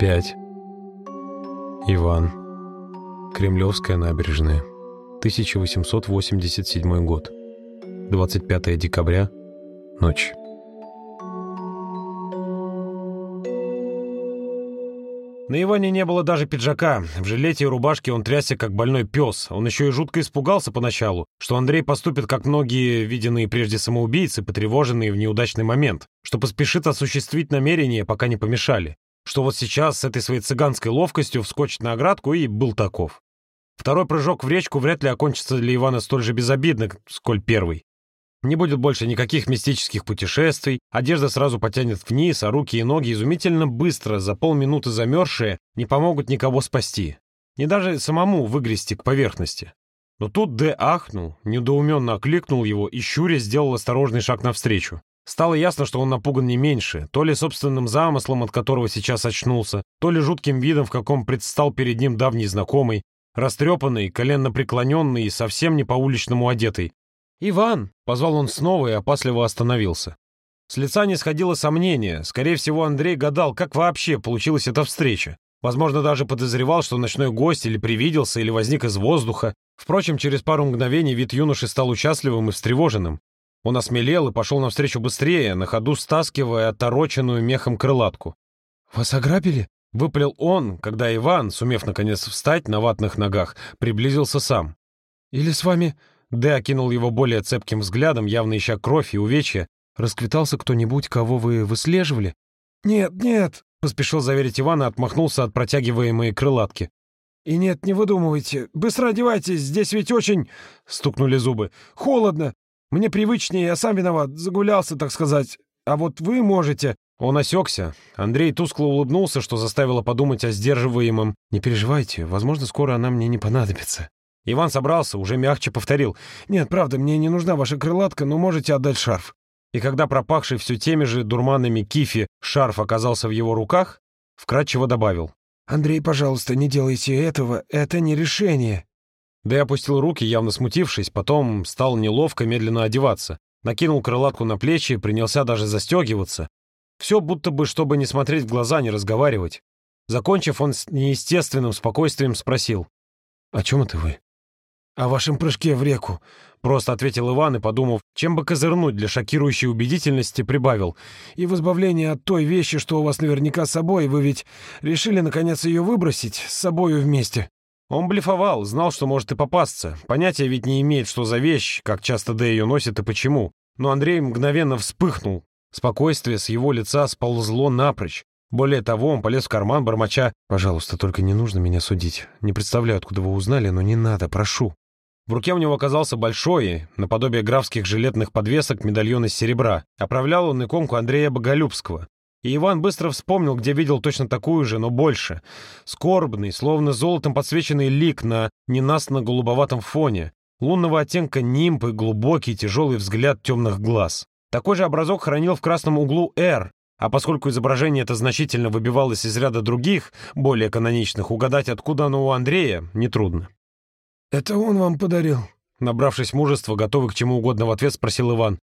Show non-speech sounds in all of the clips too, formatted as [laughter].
Пять. Иван. Кремлевская набережная. 1887 год. 25 декабря. Ночь. На Иване не было даже пиджака. В жилете и рубашке он трясся, как больной пес. Он еще и жутко испугался поначалу, что Андрей поступит, как многие виденные прежде самоубийцы, потревоженные в неудачный момент, что поспешит осуществить намерение, пока не помешали. Что вот сейчас с этой своей цыганской ловкостью вскочит на оградку и был таков. Второй прыжок в речку вряд ли окончится для Ивана столь же безобидно, сколь первый. Не будет больше никаких мистических путешествий, одежда сразу потянет вниз, а руки и ноги изумительно быстро, за полминуты замерзшие, не помогут никого спасти. Не даже самому выгрести к поверхности. Но тут Д ахнул, недоуменно окликнул его и щуря сделал осторожный шаг навстречу. Стало ясно, что он напуган не меньше, то ли собственным замыслом, от которого сейчас очнулся, то ли жутким видом, в каком предстал перед ним давний знакомый, растрепанный, коленно преклоненный и совсем не по-уличному одетый, «Иван!» — позвал он снова и опасливо остановился. С лица не сходило сомнение. Скорее всего, Андрей гадал, как вообще получилась эта встреча. Возможно, даже подозревал, что ночной гость или привиделся, или возник из воздуха. Впрочем, через пару мгновений вид юноши стал участливым и встревоженным. Он осмелел и пошел навстречу быстрее, на ходу стаскивая отороченную мехом крылатку. «Вас ограбили?» — выпалил он, когда Иван, сумев наконец встать на ватных ногах, приблизился сам. «Или с вами Д окинул его более цепким взглядом, явно ища кровь и увечья. «Расквитался кто-нибудь, кого вы выслеживали?» «Нет, нет», — поспешил заверить Иван и отмахнулся от протягиваемой крылатки. «И нет, не выдумывайте. Быстро одевайтесь, здесь ведь очень...» — стукнули зубы. «Холодно. Мне привычнее, я сам виноват. Загулялся, так сказать. А вот вы можете...» Он осекся. Андрей тускло улыбнулся, что заставило подумать о сдерживаемом. «Не переживайте, возможно, скоро она мне не понадобится». Иван собрался, уже мягче повторил. «Нет, правда, мне не нужна ваша крылатка, но можете отдать шарф». И когда пропахший все теми же дурманами кифи шарф оказался в его руках, вкратчиво добавил. «Андрей, пожалуйста, не делайте этого, это не решение». Да и опустил руки, явно смутившись, потом стал неловко медленно одеваться. Накинул крылатку на плечи, принялся даже застегиваться. Все будто бы, чтобы не смотреть в глаза, не разговаривать. Закончив, он с неестественным спокойствием спросил. «О чем это вы?» «О вашем прыжке в реку», — просто ответил Иван и, подумав, чем бы козырнуть для шокирующей убедительности, прибавил. «И в избавлении от той вещи, что у вас наверняка с собой, вы ведь решили, наконец, ее выбросить с собою вместе». Он блефовал, знал, что может и попасться. Понятия ведь не имеет, что за вещь, как часто Дэй ее носит и почему. Но Андрей мгновенно вспыхнул. Спокойствие с его лица сползло напрочь. Более того, он полез в карман, бормоча «Пожалуйста, только не нужно меня судить. Не представляю, откуда вы узнали, но не надо, прошу». В руке у него оказался большой, наподобие графских жилетных подвесок, медальон из серебра. Оправлял он иконку Андрея Боголюбского. И Иван быстро вспомнил, где видел точно такую же, но больше. Скорбный, словно золотом подсвеченный лик на ненастно-голубоватом фоне. Лунного оттенка нимб и глубокий тяжелый взгляд темных глаз. Такой же образок хранил в красном углу «Р», а поскольку изображение это значительно выбивалось из ряда других, более каноничных, угадать, откуда оно у Андрея, нетрудно. «Это он вам подарил?» Набравшись мужества, готовый к чему угодно в ответ, спросил Иван.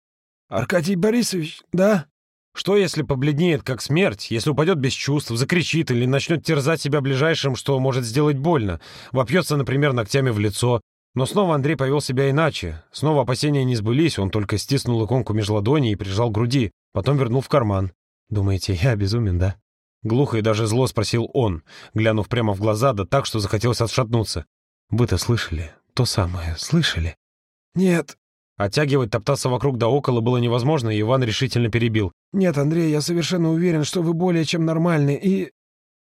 «Аркадий Борисович, да?» Что, если побледнеет, как смерть, если упадет без чувств, закричит или начнет терзать себя ближайшим, что может сделать больно, вопьется, например, ногтями в лицо? Но снова Андрей повел себя иначе. Снова опасения не сбылись, он только стиснул иконку меж ладоней и прижал к груди, потом вернул в карман. «Думаете, я безумен, да?» Глухо и даже зло спросил он, глянув прямо в глаза, да так, что захотелось отшатнуться. Вы-то слышали? То самое, слышали? Нет. Оттягивать, топтаться вокруг да около было невозможно, и Иван решительно перебил. Нет, Андрей, я совершенно уверен, что вы более чем нормальны, и...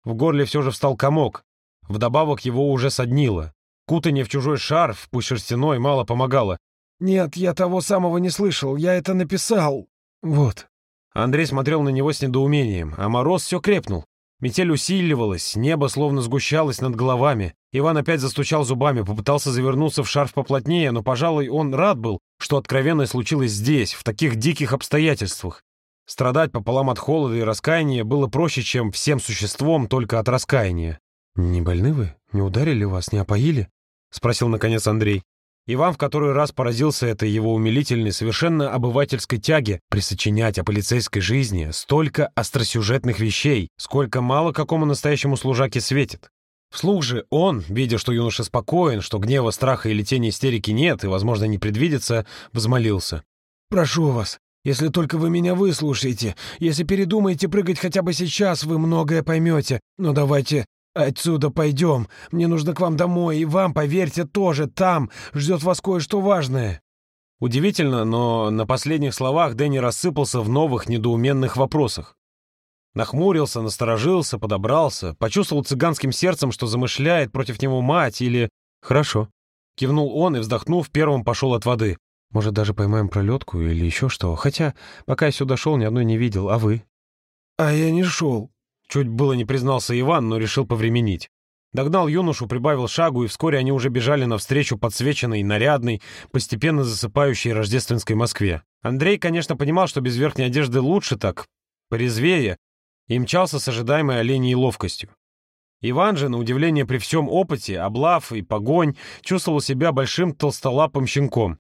В горле все же встал комок. Вдобавок его уже соднило. Кутание в чужой шарф, пусть шерстяной, мало помогало. «Нет, я того самого не слышал. Я это написал. Вот». Андрей смотрел на него с недоумением, а мороз все крепнул. Метель усиливалась, небо словно сгущалось над головами. Иван опять застучал зубами, попытался завернуться в шарф поплотнее, но, пожалуй, он рад был, что откровенное случилось здесь, в таких диких обстоятельствах. Страдать пополам от холода и раскаяния было проще, чем всем существом только от раскаяния. «Не больны вы? Не ударили вас, не опоили?» — спросил, наконец, Андрей. Иван в который раз поразился этой его умилительной, совершенно обывательской тяге присочинять о полицейской жизни столько остросюжетных вещей, сколько мало какому настоящему служаке светит. Вслух же он, видя, что юноша спокоен, что гнева, страха или тени истерики нет и, возможно, не предвидится, взмолился. «Прошу вас, если только вы меня выслушаете, если передумаете прыгать хотя бы сейчас, вы многое поймете. Но давайте «Отсюда пойдем. Мне нужно к вам домой, и вам, поверьте, тоже там. Ждет вас кое-что важное». Удивительно, но на последних словах Дэнни рассыпался в новых недоуменных вопросах. Нахмурился, насторожился, подобрался, почувствовал цыганским сердцем, что замышляет против него мать или... «Хорошо». Кивнул он и, вздохнув, первым пошел от воды. «Может, даже поймаем пролетку или еще что. Хотя, пока я сюда шел, ни одной не видел. А вы?» «А я не шел», Чуть было не признался Иван, но решил повременить. Догнал юношу, прибавил шагу, и вскоре они уже бежали навстречу подсвеченной, нарядной, постепенно засыпающей рождественской Москве. Андрей, конечно, понимал, что без верхней одежды лучше так, порезвее, и мчался с ожидаемой оленей ловкостью. Иван же, на удивление при всем опыте, облав и погонь, чувствовал себя большим толстолапым щенком.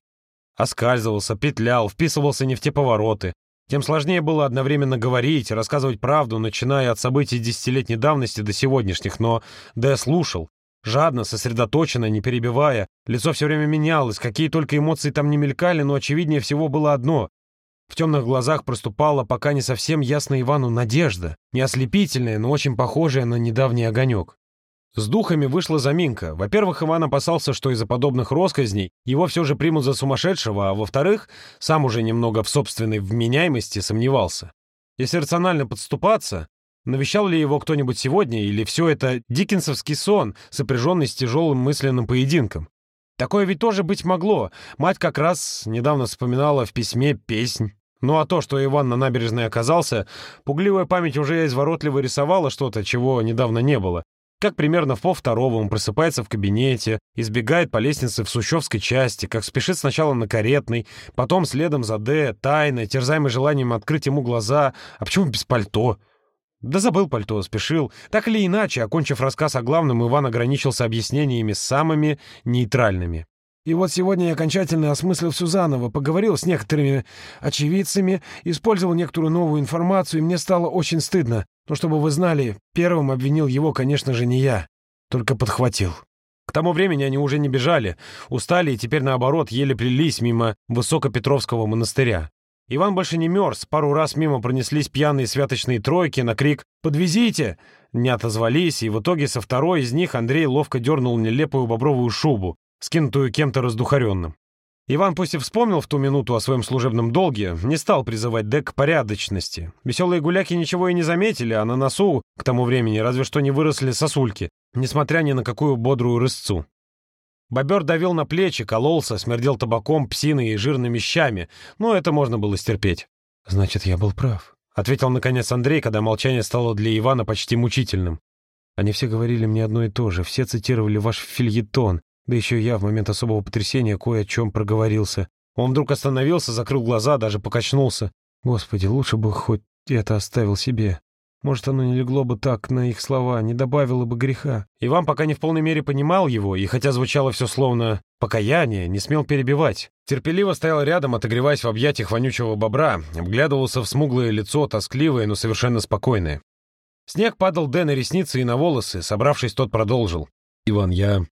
Оскальзывался, петлял, вписывался не в те повороты, тем сложнее было одновременно говорить, рассказывать правду, начиная от событий десятилетней давности до сегодняшних, но Дэ слушал, жадно, сосредоточенно, не перебивая. Лицо все время менялось, какие только эмоции там не мелькали, но очевиднее всего было одно. В темных глазах проступала пока не совсем ясно Ивану надежда, не ослепительная, но очень похожая на недавний огонек. С духами вышла заминка. Во-первых, Иван опасался, что из-за подобных росказней его все же примут за сумасшедшего, а во-вторых, сам уже немного в собственной вменяемости сомневался. Если рационально подступаться, навещал ли его кто-нибудь сегодня, или все это диккенсовский сон, сопряженный с тяжелым мысленным поединком? Такое ведь тоже быть могло. Мать как раз недавно вспоминала в письме песнь. Ну а то, что Иван на набережной оказался, пугливая память уже изворотливо рисовала что-то, чего недавно не было. Как примерно в полвторого он просыпается в кабинете, избегает по лестнице в Сущевской части, как спешит сначала на каретный, потом следом за Д, тайно, терзаемый желанием открыть ему глаза. А почему без пальто? Да забыл пальто, спешил. Так или иначе, окончив рассказ о главном, Иван ограничился объяснениями самыми нейтральными. И вот сегодня я окончательно осмыслил все заново, поговорил с некоторыми очевидцами, использовал некоторую новую информацию, и мне стало очень стыдно. Но чтобы вы знали, первым обвинил его, конечно же, не я, только подхватил. К тому времени они уже не бежали, устали и теперь, наоборот, еле плелись мимо Высокопетровского монастыря. Иван больше не мерз, пару раз мимо пронеслись пьяные святочные тройки, на крик «Подвезите!» не отозвались, и в итоге со второй из них Андрей ловко дернул нелепую бобровую шубу, скинутую кем-то раздухаренным. Иван пусть и вспомнил в ту минуту о своем служебном долге, не стал призывать Дек к порядочности. Веселые гуляки ничего и не заметили, а на носу к тому времени разве что не выросли сосульки, несмотря ни на какую бодрую рысцу. Бобер давил на плечи, кололся, смердел табаком, псиной и жирными щами, но это можно было стерпеть. «Значит, я был прав», — ответил наконец Андрей, когда молчание стало для Ивана почти мучительным. «Они все говорили мне одно и то же, все цитировали ваш фильетон, да еще я в момент особого потрясения кое о чем проговорился. Он вдруг остановился, закрыл глаза, даже покачнулся. Господи, лучше бы хоть это оставил себе. Может, оно не легло бы так на их слова, не добавило бы греха. Иван пока не в полной мере понимал его, и хотя звучало все словно покаяние, не смел перебивать. Терпеливо стоял рядом, отогреваясь в объятиях вонючего бобра, обглядывался в смуглое лицо, тоскливое, но совершенно спокойное. Снег падал Дэ на ресницы и на волосы, собравшись, тот продолжил. «Иван, я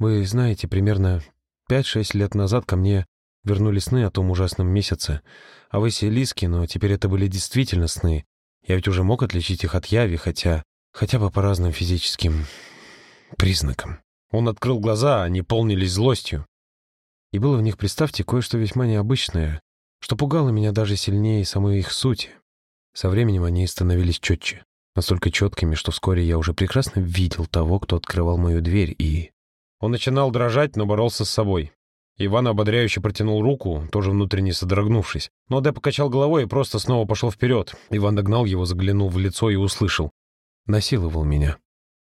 вы знаете, примерно пять-шесть лет назад ко мне вернули сны о том ужасном месяце, о Василиске, но теперь это были действительно сны. Я ведь уже мог отличить их от яви, хотя... хотя бы по разным физическим признакам. Он открыл глаза, они полнились злостью. И было в них, представьте, кое-что весьма необычное, что пугало меня даже сильнее самой их сути. Со временем они становились четче, настолько четкими, что вскоре я уже прекрасно видел того, кто открывал мою дверь, и он начинал дрожать, но боролся с собой. Иван ободряюще протянул руку, тоже внутренне содрогнувшись. Но Дэ покачал головой и просто снова пошел вперед. Иван догнал его, заглянул в лицо и услышал. «Насиловал меня».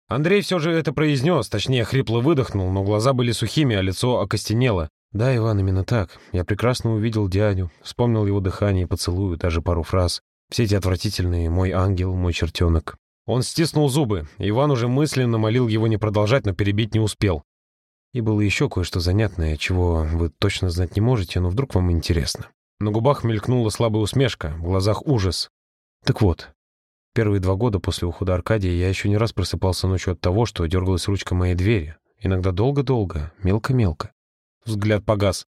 Андрей все же это произнес, точнее, хрипло выдохнул, но глаза были сухими, а лицо окостенело. «Да, Иван, именно так. Я прекрасно увидел дядю, вспомнил его дыхание поцелую, даже пару фраз. Все эти отвратительные «мой ангел», «мой чертенок». Он стиснул зубы. Иван уже мысленно молил его не продолжать, но перебить не успел. И было еще кое-что занятное, чего вы точно знать не можете, но вдруг вам интересно. На губах мелькнула слабая усмешка, в глазах ужас. Так вот, первые два года после ухода Аркадия я еще не раз просыпался ночью от того, что дергалась ручка моей двери. Иногда долго-долго, мелко-мелко. Взгляд погас.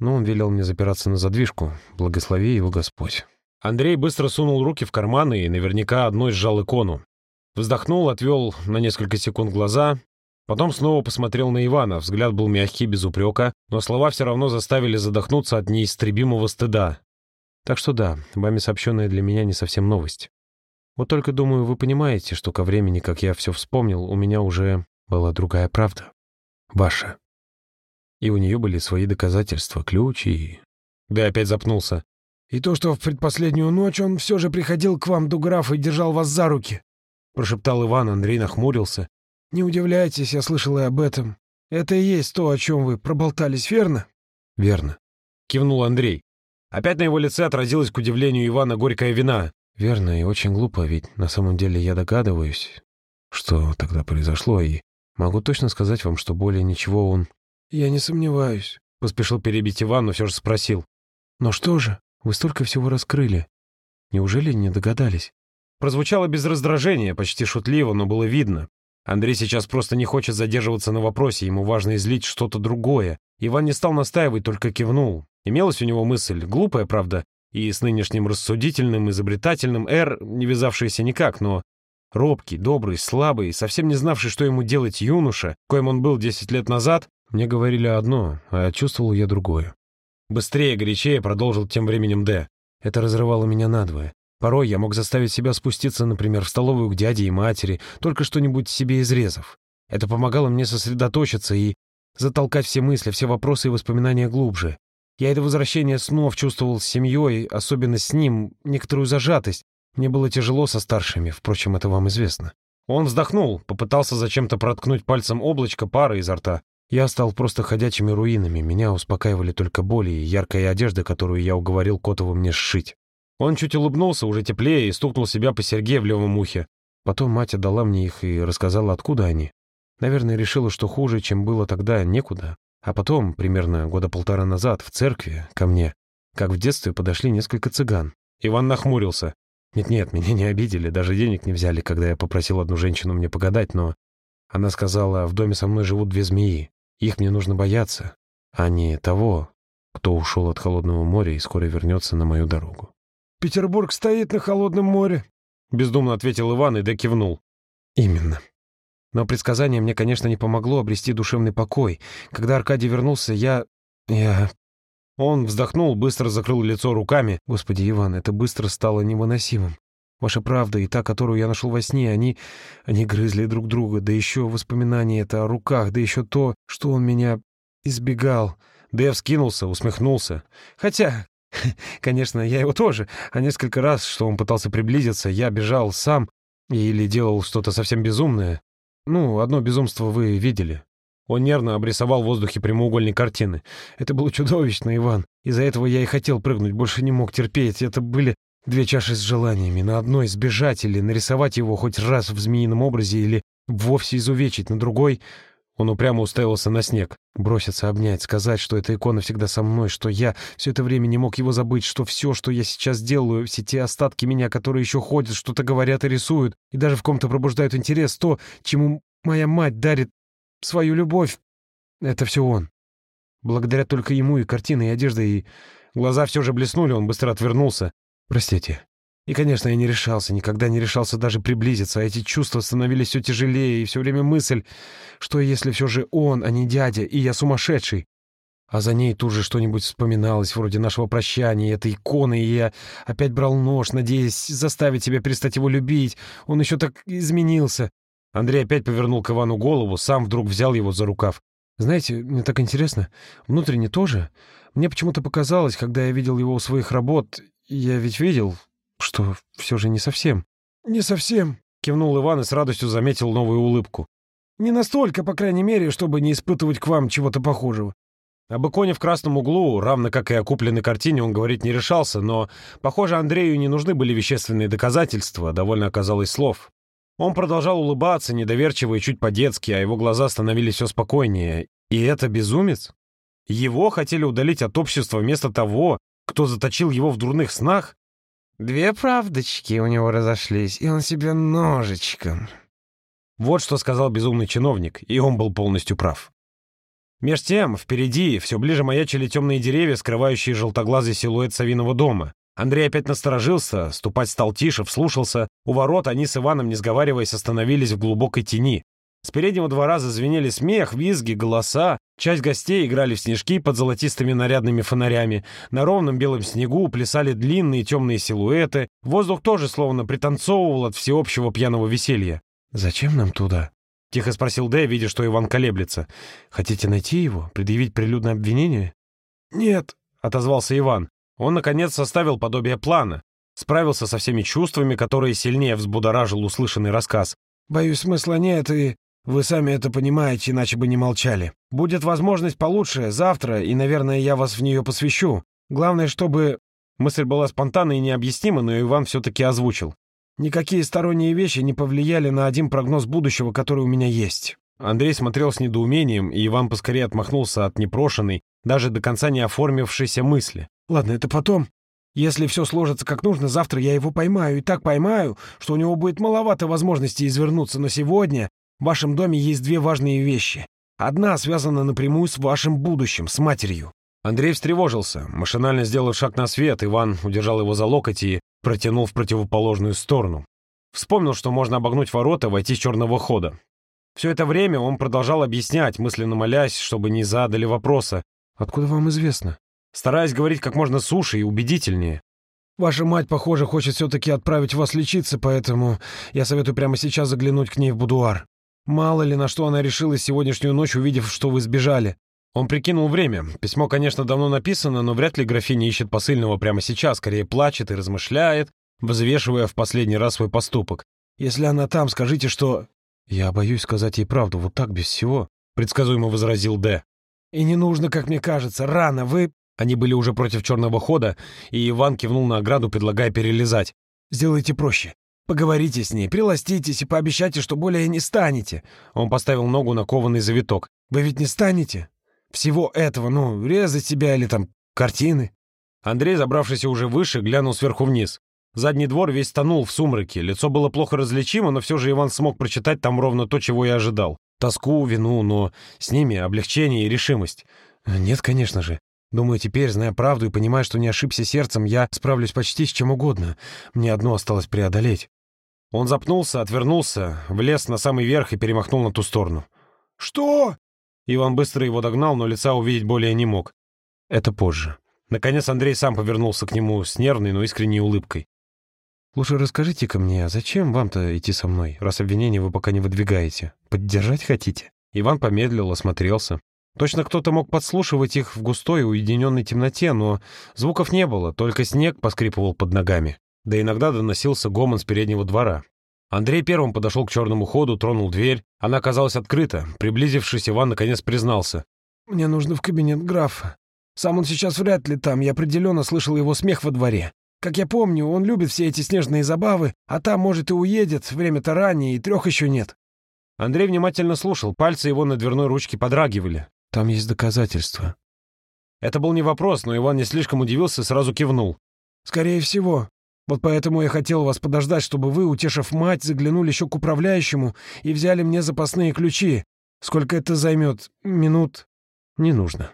Но он велел мне запираться на задвижку. Благослови его Господь. Андрей быстро сунул руки в карманы и наверняка одной сжал икону. Вздохнул, отвел на несколько секунд глаза, потом снова посмотрел на Ивана. Взгляд был мягкий, без упрека, но слова все равно заставили задохнуться от неистребимого стыда. Так что да, вами сообщенная для меня не совсем новость. Вот только, думаю, вы понимаете, что ко времени, как я все вспомнил, у меня уже была другая правда. Ваша. И у нее были свои доказательства, ключ и... Да опять запнулся. И то, что в предпоследнюю ночь он все же приходил к вам, Дуграф, и держал вас за руки. — прошептал Иван, Андрей нахмурился. «Не удивляйтесь, я слышал и об этом. Это и есть то, о чем вы проболтались, верно?» «Верно», — кивнул Андрей. Опять на его лице отразилась к удивлению Ивана горькая вина. «Верно и очень глупо, ведь на самом деле я догадываюсь, что тогда произошло, и могу точно сказать вам, что более ничего он...» «Я не сомневаюсь», — поспешил перебить Иван, но все же спросил. «Но что же? Вы столько всего раскрыли. Неужели не догадались?» Прозвучало без раздражения, почти шутливо, но было видно. Андрей сейчас просто не хочет задерживаться на вопросе, ему важно излить что-то другое. Иван не стал настаивать, только кивнул. Имелась у него мысль, глупая, правда, и с нынешним рассудительным, изобретательным Эр не вязавшаяся никак, но робкий, добрый, слабый, совсем не знавший, что ему делать юноша, коим он был десять лет назад, мне говорили одно, а чувствовал я другое. Быстрее, горячее продолжил тем временем Д. Это разрывало меня надвое. Порой я мог заставить себя спуститься, например, в столовую к дяде и матери, только что-нибудь себе изрезав. Это помогало мне сосредоточиться и затолкать все мысли, все вопросы и воспоминания глубже. Я это возвращение снов чувствовал с семьей, особенно с ним, некоторую зажатость. Мне было тяжело со старшими, впрочем, это вам известно. Он вздохнул, попытался зачем-то проткнуть пальцем облачко пары изо рта. Я стал просто ходячими руинами, меня успокаивали только боли и яркая одежда, которую я уговорил Котова мне сшить. Он чуть улыбнулся, уже теплее, и стукнул себя по Сергею в левом ухе. Потом мать отдала мне их и рассказала, откуда они. Наверное, решила, что хуже, чем было тогда, некуда. А потом, примерно года полтора назад, в церкви, ко мне, как в детстве, подошли несколько цыган. Иван нахмурился. Нет-нет, меня не обидели, даже денег не взяли, когда я попросил одну женщину мне погадать, но... Она сказала, в доме со мной живут две змеи. Их мне нужно бояться, а не того, кто ушел от холодного моря и скоро вернется на мою дорогу. Петербург стоит на холодном море», — бездумно ответил Иван и докивнул. «Именно. Но предсказание мне, конечно, не помогло обрести душевный покой. Когда Аркадий вернулся, я... я...» Он вздохнул, быстро закрыл лицо руками. «Господи, Иван, это быстро стало невыносимым. Ваша правда и та, которую я нашел во сне, они... они грызли друг друга, да еще воспоминания это о руках, да еще то, что он меня избегал». Дэв скинулся, усмехнулся. «Хотя, [laughs] Конечно, я его тоже, а несколько раз, что он пытался приблизиться, я бежал сам или делал что-то совсем безумное. Ну, одно безумство вы видели. Он нервно обрисовал в воздухе прямоугольной картины. Это было чудовищно, Иван. Из-за этого я и хотел прыгнуть, больше не мог терпеть. Это были две чаши с желаниями. На одной сбежать или нарисовать его хоть раз в змеином образе или вовсе изувечить, на другой он упрямо уставился на снег. Броситься, обнять, сказать, что эта икона всегда со мной, что я все это время не мог его забыть, что все, что я сейчас делаю, все те остатки меня, которые еще ходят, что-то говорят и рисуют, и даже в ком-то пробуждают интерес, то, чему моя мать дарит свою любовь, это все он. Благодаря только ему и картины, и одежда, и... Глаза все же блеснули, он быстро отвернулся. «Простите», и, конечно, я не решался, никогда не решался даже приблизиться, а эти чувства становились все тяжелее, и все время мысль, что если все же он, а не дядя, и я сумасшедший. А за ней тут же что-нибудь вспоминалось, вроде нашего прощания, этой иконы, и я опять брал нож, надеясь заставить себя перестать его любить. Он еще так изменился. Андрей опять повернул к Ивану голову, сам вдруг взял его за рукав. «Знаете, мне так интересно. Внутренне тоже. Мне почему-то показалось, когда я видел его у своих работ, я ведь видел, что все же не совсем. «Не совсем», — кивнул Иван и с радостью заметил новую улыбку. «Не настолько, по крайней мере, чтобы не испытывать к вам чего-то похожего». Об иконе в красном углу, равно как и о купленной картине, он говорить не решался, но, похоже, Андрею не нужны были вещественные доказательства, довольно оказалось слов. Он продолжал улыбаться, недоверчиво и чуть по-детски, а его глаза становились все спокойнее. И это безумец? Его хотели удалить от общества вместо того, кто заточил его в дурных снах? Две правдочки у него разошлись, и он себе ножичком. Вот что сказал безумный чиновник, и он был полностью прав. Меж тем, впереди, все ближе маячили темные деревья, скрывающие желтоглазый силуэт Савиного дома. Андрей опять насторожился, ступать стал тише, вслушался. У ворот они с Иваном, не сговариваясь, остановились в глубокой тени. С переднего двора зазвенели смех, визги, голоса. Часть гостей играли в снежки под золотистыми нарядными фонарями. На ровном белом снегу плясали длинные темные силуэты. Воздух тоже словно пританцовывал от всеобщего пьяного веселья. «Зачем нам туда?» — тихо спросил Дэ, видя, что Иван колеблется. «Хотите найти его? Предъявить прилюдное обвинение?» «Нет», — отозвался Иван. Он, наконец, составил подобие плана. Справился со всеми чувствами, которые сильнее взбудоражил услышанный рассказ. «Боюсь, смысла нет, и вы сами это понимаете, иначе бы не молчали. Будет возможность получше, завтра, и, наверное, я вас в нее посвящу. Главное, чтобы...» Мысль была спонтанна и необъяснима, но Иван все-таки озвучил. «Никакие сторонние вещи не повлияли на один прогноз будущего, который у меня есть». Андрей смотрел с недоумением, и Иван поскорее отмахнулся от непрошенной, даже до конца не оформившейся мысли. «Ладно, это потом. Если все сложится как нужно, завтра я его поймаю, и так поймаю, что у него будет маловато возможностей извернуться, но сегодня в вашем доме есть две важные вещи. Одна связана напрямую с вашим будущим, с матерью». Андрей встревожился. Машинально сделав шаг на свет, Иван удержал его за локоть и протянул в противоположную сторону. Вспомнил, что можно обогнуть ворота, войти с черного хода. Все это время он продолжал объяснять, мысленно молясь, чтобы не задали вопроса. «Откуда вам известно?» Стараясь говорить как можно суше и убедительнее. «Ваша мать, похоже, хочет все-таки отправить вас лечиться, поэтому я советую прямо сейчас заглянуть к ней в будуар. Мало ли на что она решилась сегодняшнюю ночь, увидев, что вы сбежали». Он прикинул время. Письмо, конечно, давно написано, но вряд ли графиня ищет посыльного прямо сейчас, скорее плачет и размышляет, взвешивая в последний раз свой поступок. «Если она там, скажите, что...» «Я боюсь сказать ей правду, вот так, без всего», — предсказуемо возразил Д. «И не нужно, как мне кажется. Рано, вы...» Они были уже против черного хода, и Иван кивнул на ограду, предлагая перелезать. «Сделайте проще. Поговорите с ней, приластитесь и пообещайте, что более не станете». Он поставил ногу на кованый завиток. «Вы ведь не станете? Всего этого, ну, резать себя или там картины?» Андрей, забравшийся уже выше, глянул сверху вниз. Задний двор весь тонул в сумраке, лицо было плохо различимо, но все же Иван смог прочитать там ровно то, чего и ожидал. Тоску, вину, но с ними облегчение и решимость. «Нет, конечно же. Думаю, теперь, зная правду и понимая, что не ошибся сердцем, я справлюсь почти с чем угодно. Мне одно осталось преодолеть». Он запнулся, отвернулся, влез на самый верх и перемахнул на ту сторону. «Что?» Иван быстро его догнал, но лица увидеть более не мог. «Это позже». Наконец Андрей сам повернулся к нему с нервной, но искренней улыбкой. «Лучше расскажите-ка мне, зачем вам-то идти со мной, раз обвинение вы пока не выдвигаете? Поддержать хотите?» Иван помедлил, осмотрелся. Точно кто-то мог подслушивать их в густой уединенной темноте, но звуков не было, только снег поскрипывал под ногами. Да иногда доносился гомон с переднего двора. Андрей первым подошел к черному ходу, тронул дверь. Она оказалась открыта. Приблизившись, Иван наконец признался. «Мне нужно в кабинет графа. Сам он сейчас вряд ли там, я определенно слышал его смех во дворе. Как я помню, он любит все эти снежные забавы, а там, может, и уедет, время-то раннее, и трех еще нет». Андрей внимательно слушал, пальцы его на дверной ручке подрагивали. Там есть доказательства». Это был не вопрос, но Иван не слишком удивился и сразу кивнул. «Скорее всего. Вот поэтому я хотел вас подождать, чтобы вы, утешив мать, заглянули еще к управляющему и взяли мне запасные ключи. Сколько это займет? Минут?» «Не нужно».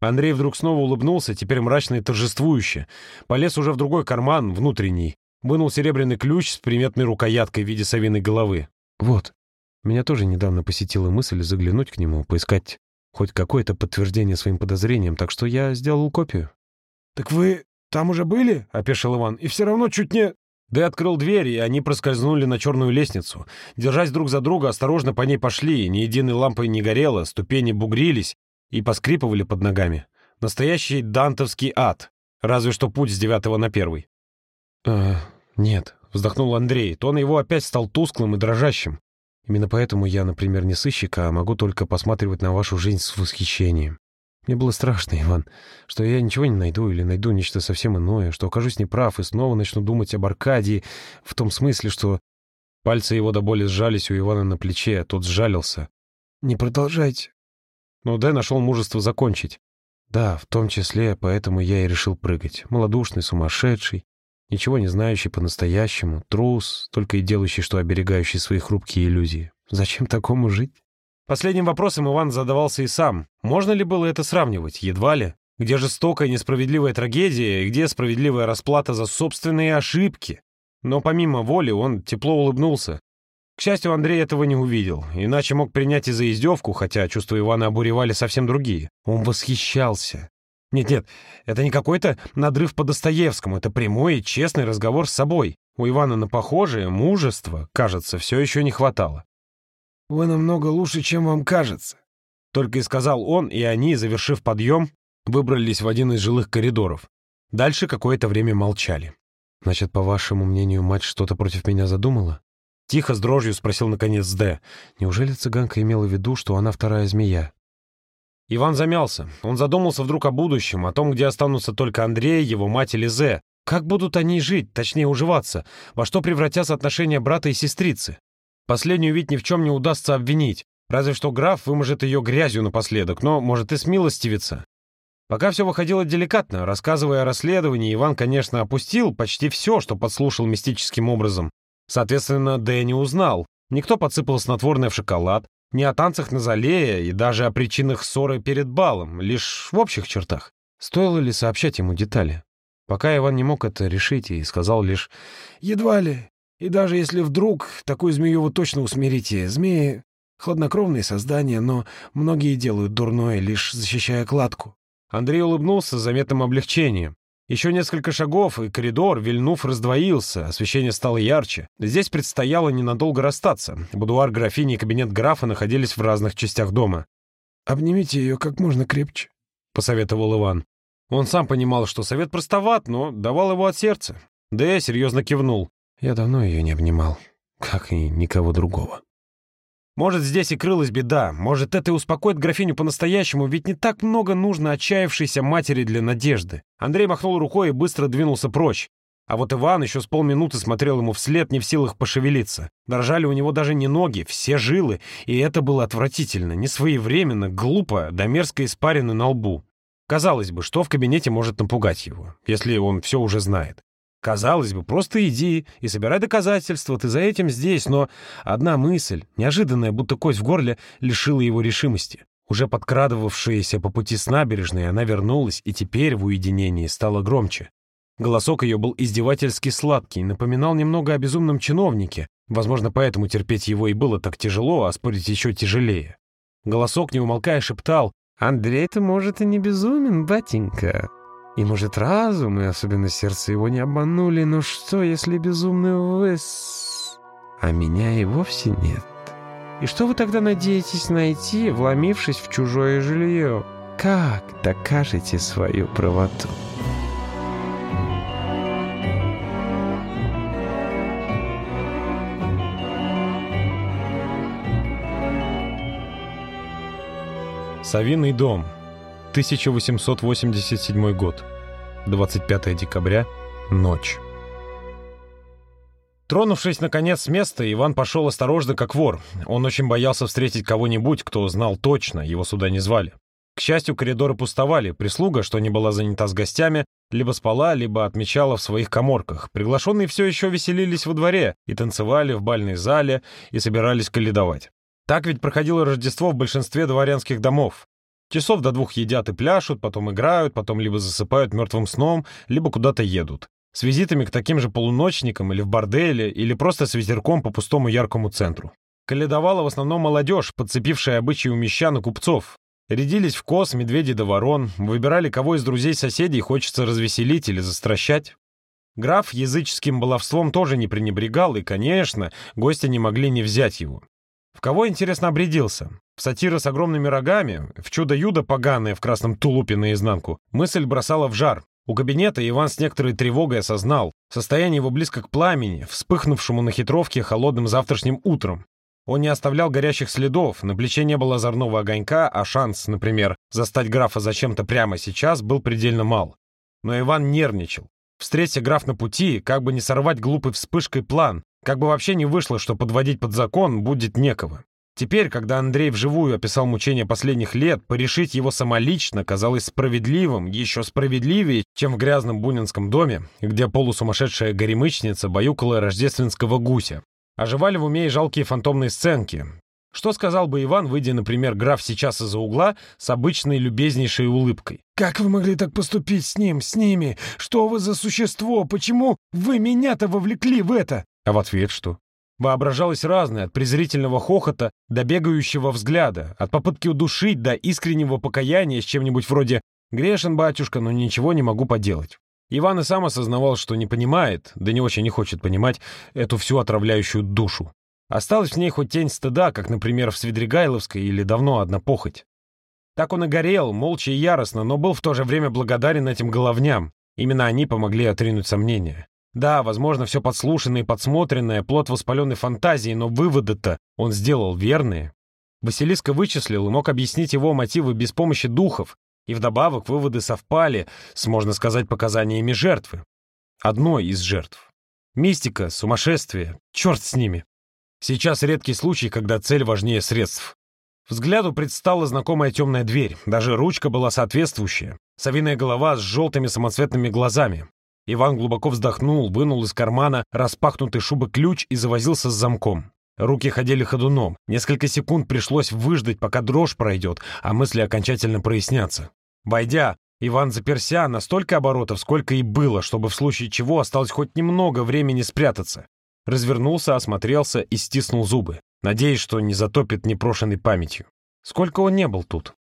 Андрей вдруг снова улыбнулся, теперь мрачно и торжествующе. Полез уже в другой карман, внутренний. Вынул серебряный ключ с приметной рукояткой в виде совиной головы. «Вот. Меня тоже недавно посетила мысль заглянуть к нему, поискать хоть какое-то подтверждение своим подозрениям, так что я сделал копию». «Так вы там уже были?» — опешил Иван. «И все равно чуть не...» Дэ открыл дверь, и они проскользнули на черную лестницу. Держась друг за друга, осторожно по ней пошли, ни единой лампой не горело, ступени бугрились и поскрипывали под ногами. Настоящий дантовский ад, разве что путь с девятого на первый. «Э, нет», — вздохнул Андрей. Тон его опять стал тусклым и дрожащим. Именно поэтому я, например, не сыщик, а могу только посматривать на вашу жизнь с восхищением. Мне было страшно, Иван, что я ничего не найду или найду нечто совсем иное, что окажусь неправ и снова начну думать об Аркадии в том смысле, что... Пальцы его до боли сжались у Ивана на плече, а тот сжалился. «Не продолжайте. но Дэ нашел мужество закончить. Да, в том числе, поэтому я и решил прыгать. Малодушный, сумасшедший, ничего не знающий по-настоящему, трус, только и делающий, что оберегающий свои хрупкие иллюзии. Зачем такому жить? Последним вопросом Иван задавался и сам. Можно ли было это сравнивать? Едва ли. Где жестокая несправедливая трагедия и где справедливая расплата за собственные ошибки? Но помимо воли он тепло улыбнулся. К счастью, Андрей этого не увидел, иначе мог принять и за издевку, хотя чувства Ивана обуревали совсем другие. Он восхищался. Нет-нет, это не какой-то надрыв по Достоевскому, это прямой и честный разговор с собой. У Ивана на похожее мужество, кажется, все еще не хватало. «Вы намного лучше, чем вам кажется», — только и сказал он, и они, завершив подъем, выбрались в один из жилых коридоров. Дальше какое-то время молчали. «Значит, по вашему мнению, мать что-то против меня задумала?» Тихо, с дрожью спросил наконец Д. «Неужели цыганка имела в виду, что она вторая змея?» Иван замялся. Он задумался вдруг о будущем, о том, где останутся только Андрей, его мать и Лизе. Как будут они жить, точнее уживаться? Во что превратятся отношения брата и сестрицы? Последнюю ведь ни в чем не удастся обвинить. Разве что граф выможет ее грязью напоследок, но, может, и смилостивиться. Пока все выходило деликатно. Рассказывая о расследовании, Иван, конечно, опустил почти все, что подслушал мистическим образом. Соответственно, Дэнни узнал. Никто подсыпал снотворное в шоколад, не о танцах на зале и даже о причинах ссоры перед балом, лишь в общих чертах. Стоило ли сообщать ему детали? Пока Иван не мог это решить и сказал лишь «Едва ли. И даже если вдруг такую змею вы точно усмирите, змеи — хладнокровные создания, но многие делают дурное, лишь защищая кладку». Андрей улыбнулся с заметным облегчением. Еще несколько шагов, и коридор, вильнув, раздвоился, освещение стало ярче. Здесь предстояло ненадолго расстаться. Будуар графини и кабинет графа находились в разных частях дома. «Обнимите ее как можно крепче», — посоветовал Иван. Он сам понимал, что совет простоват, но давал его от сердца. Да я серьезно кивнул. Я давно ее не обнимал, как и никого другого. Может, здесь и крылась беда. Может, это и успокоит графиню по-настоящему, ведь не так много нужно отчаявшейся матери для надежды. Андрей махнул рукой и быстро двинулся прочь. А вот Иван еще с полминуты смотрел ему вслед, не в силах пошевелиться. Дрожали у него даже не ноги, все жилы, и это было отвратительно, несвоевременно, глупо, до мерзкой испарины на лбу. Казалось бы, что в кабинете может напугать его, если он все уже знает? Казалось бы, просто иди и собирай доказательства, ты за этим здесь, но одна мысль, неожиданная, будто кость в горле, лишила его решимости. Уже подкрадывавшаяся по пути с набережной, она вернулась и теперь в уединении стала громче. Голосок ее был издевательски сладкий, напоминал немного о безумном чиновнике, возможно, поэтому терпеть его и было так тяжело, а спорить еще тяжелее. Голосок, не умолкая, шептал «Андрей-то, может, и не безумен, батенька, и, может, разум, и особенно сердце его не обманули, но что, если безумный выс... А меня и вовсе нет? И что вы тогда надеетесь найти, вломившись в чужое жилье? Как докажете свою правоту?» Савиный дом 1887 год. 25 декабря. Ночь. Тронувшись, наконец, с места, Иван пошел осторожно, как вор. Он очень боялся встретить кого-нибудь, кто знал точно, его сюда не звали. К счастью, коридоры пустовали, прислуга, что не была занята с гостями, либо спала, либо отмечала в своих коморках. Приглашенные все еще веселились во дворе и танцевали в бальной зале, и собирались каледовать. Так ведь проходило Рождество в большинстве дворянских домов. Часов до двух едят и пляшут, потом играют, потом либо засыпают мертвым сном, либо куда-то едут. С визитами к таким же полуночникам или в борделе, или просто с ветерком по пустому яркому центру. Каледовала в основном молодежь, подцепившая обычаи у мещан и купцов. Рядились в коз, медведи да ворон, выбирали, кого из друзей-соседей хочется развеселить или застращать. Граф языческим баловством тоже не пренебрегал, и, конечно, гости не могли не взять его. В кого, интересно, обрядился? В сатира с огромными рогами, в чудо-юдо поганое в красном тулупе наизнанку, мысль бросала в жар. У кабинета Иван с некоторой тревогой осознал состояние его близко к пламени, вспыхнувшему на хитровке холодным завтрашним утром. Он не оставлял горящих следов, на плече не было озорного огонька, а шанс, например, застать графа зачем-то прямо сейчас был предельно мал. Но Иван нервничал. Встреться граф на пути, как бы не сорвать глупой вспышкой план, как бы вообще не вышло, что подводить под закон будет некого. Теперь, когда Андрей вживую описал мучения последних лет, порешить его самолично казалось справедливым, еще справедливее, чем в грязном бунинском доме, где полусумасшедшая горемычница баюкала рождественского гуся. Оживали в уме и жалкие фантомные сценки. Что сказал бы Иван, выйдя, например, граф сейчас из-за угла с обычной любезнейшей улыбкой? «Как вы могли так поступить с ним, с ними? Что вы за существо? Почему вы меня-то вовлекли в это?» А в ответ что? Воображалось разное, от презрительного хохота до бегающего взгляда, от попытки удушить до искреннего покаяния с чем-нибудь вроде «Грешен, батюшка, но ничего не могу поделать». Иван и сам осознавал, что не понимает, да не очень не хочет понимать, эту всю отравляющую душу. Осталась в ней хоть тень стыда, как, например, в Свидригайловской или давно одна похоть. Так он и горел, молча и яростно, но был в то же время благодарен этим головням. Именно они помогли отринуть сомнения. Да, возможно, все подслушанное и подсмотренное, плод воспаленной фантазии, но выводы-то он сделал верные. Василиска вычислил и мог объяснить его мотивы без помощи духов, и вдобавок выводы совпали с, можно сказать, показаниями жертвы. Одной из жертв. Мистика, сумасшествие, черт с ними. Сейчас редкий случай, когда цель важнее средств. Взгляду предстала знакомая темная дверь, даже ручка была соответствующая. Совиная голова с желтыми самоцветными глазами. Иван глубоко вздохнул, вынул из кармана распахнутый шубы ключ и завозился с замком. Руки ходили ходуном. Несколько секунд пришлось выждать, пока дрожь пройдет, а мысли окончательно прояснятся. Войдя, Иван заперся на столько оборотов, сколько и было, чтобы в случае чего осталось хоть немного времени спрятаться. Развернулся, осмотрелся и стиснул зубы, надеясь, что не затопит непрошенной памятью. Сколько он не был тут.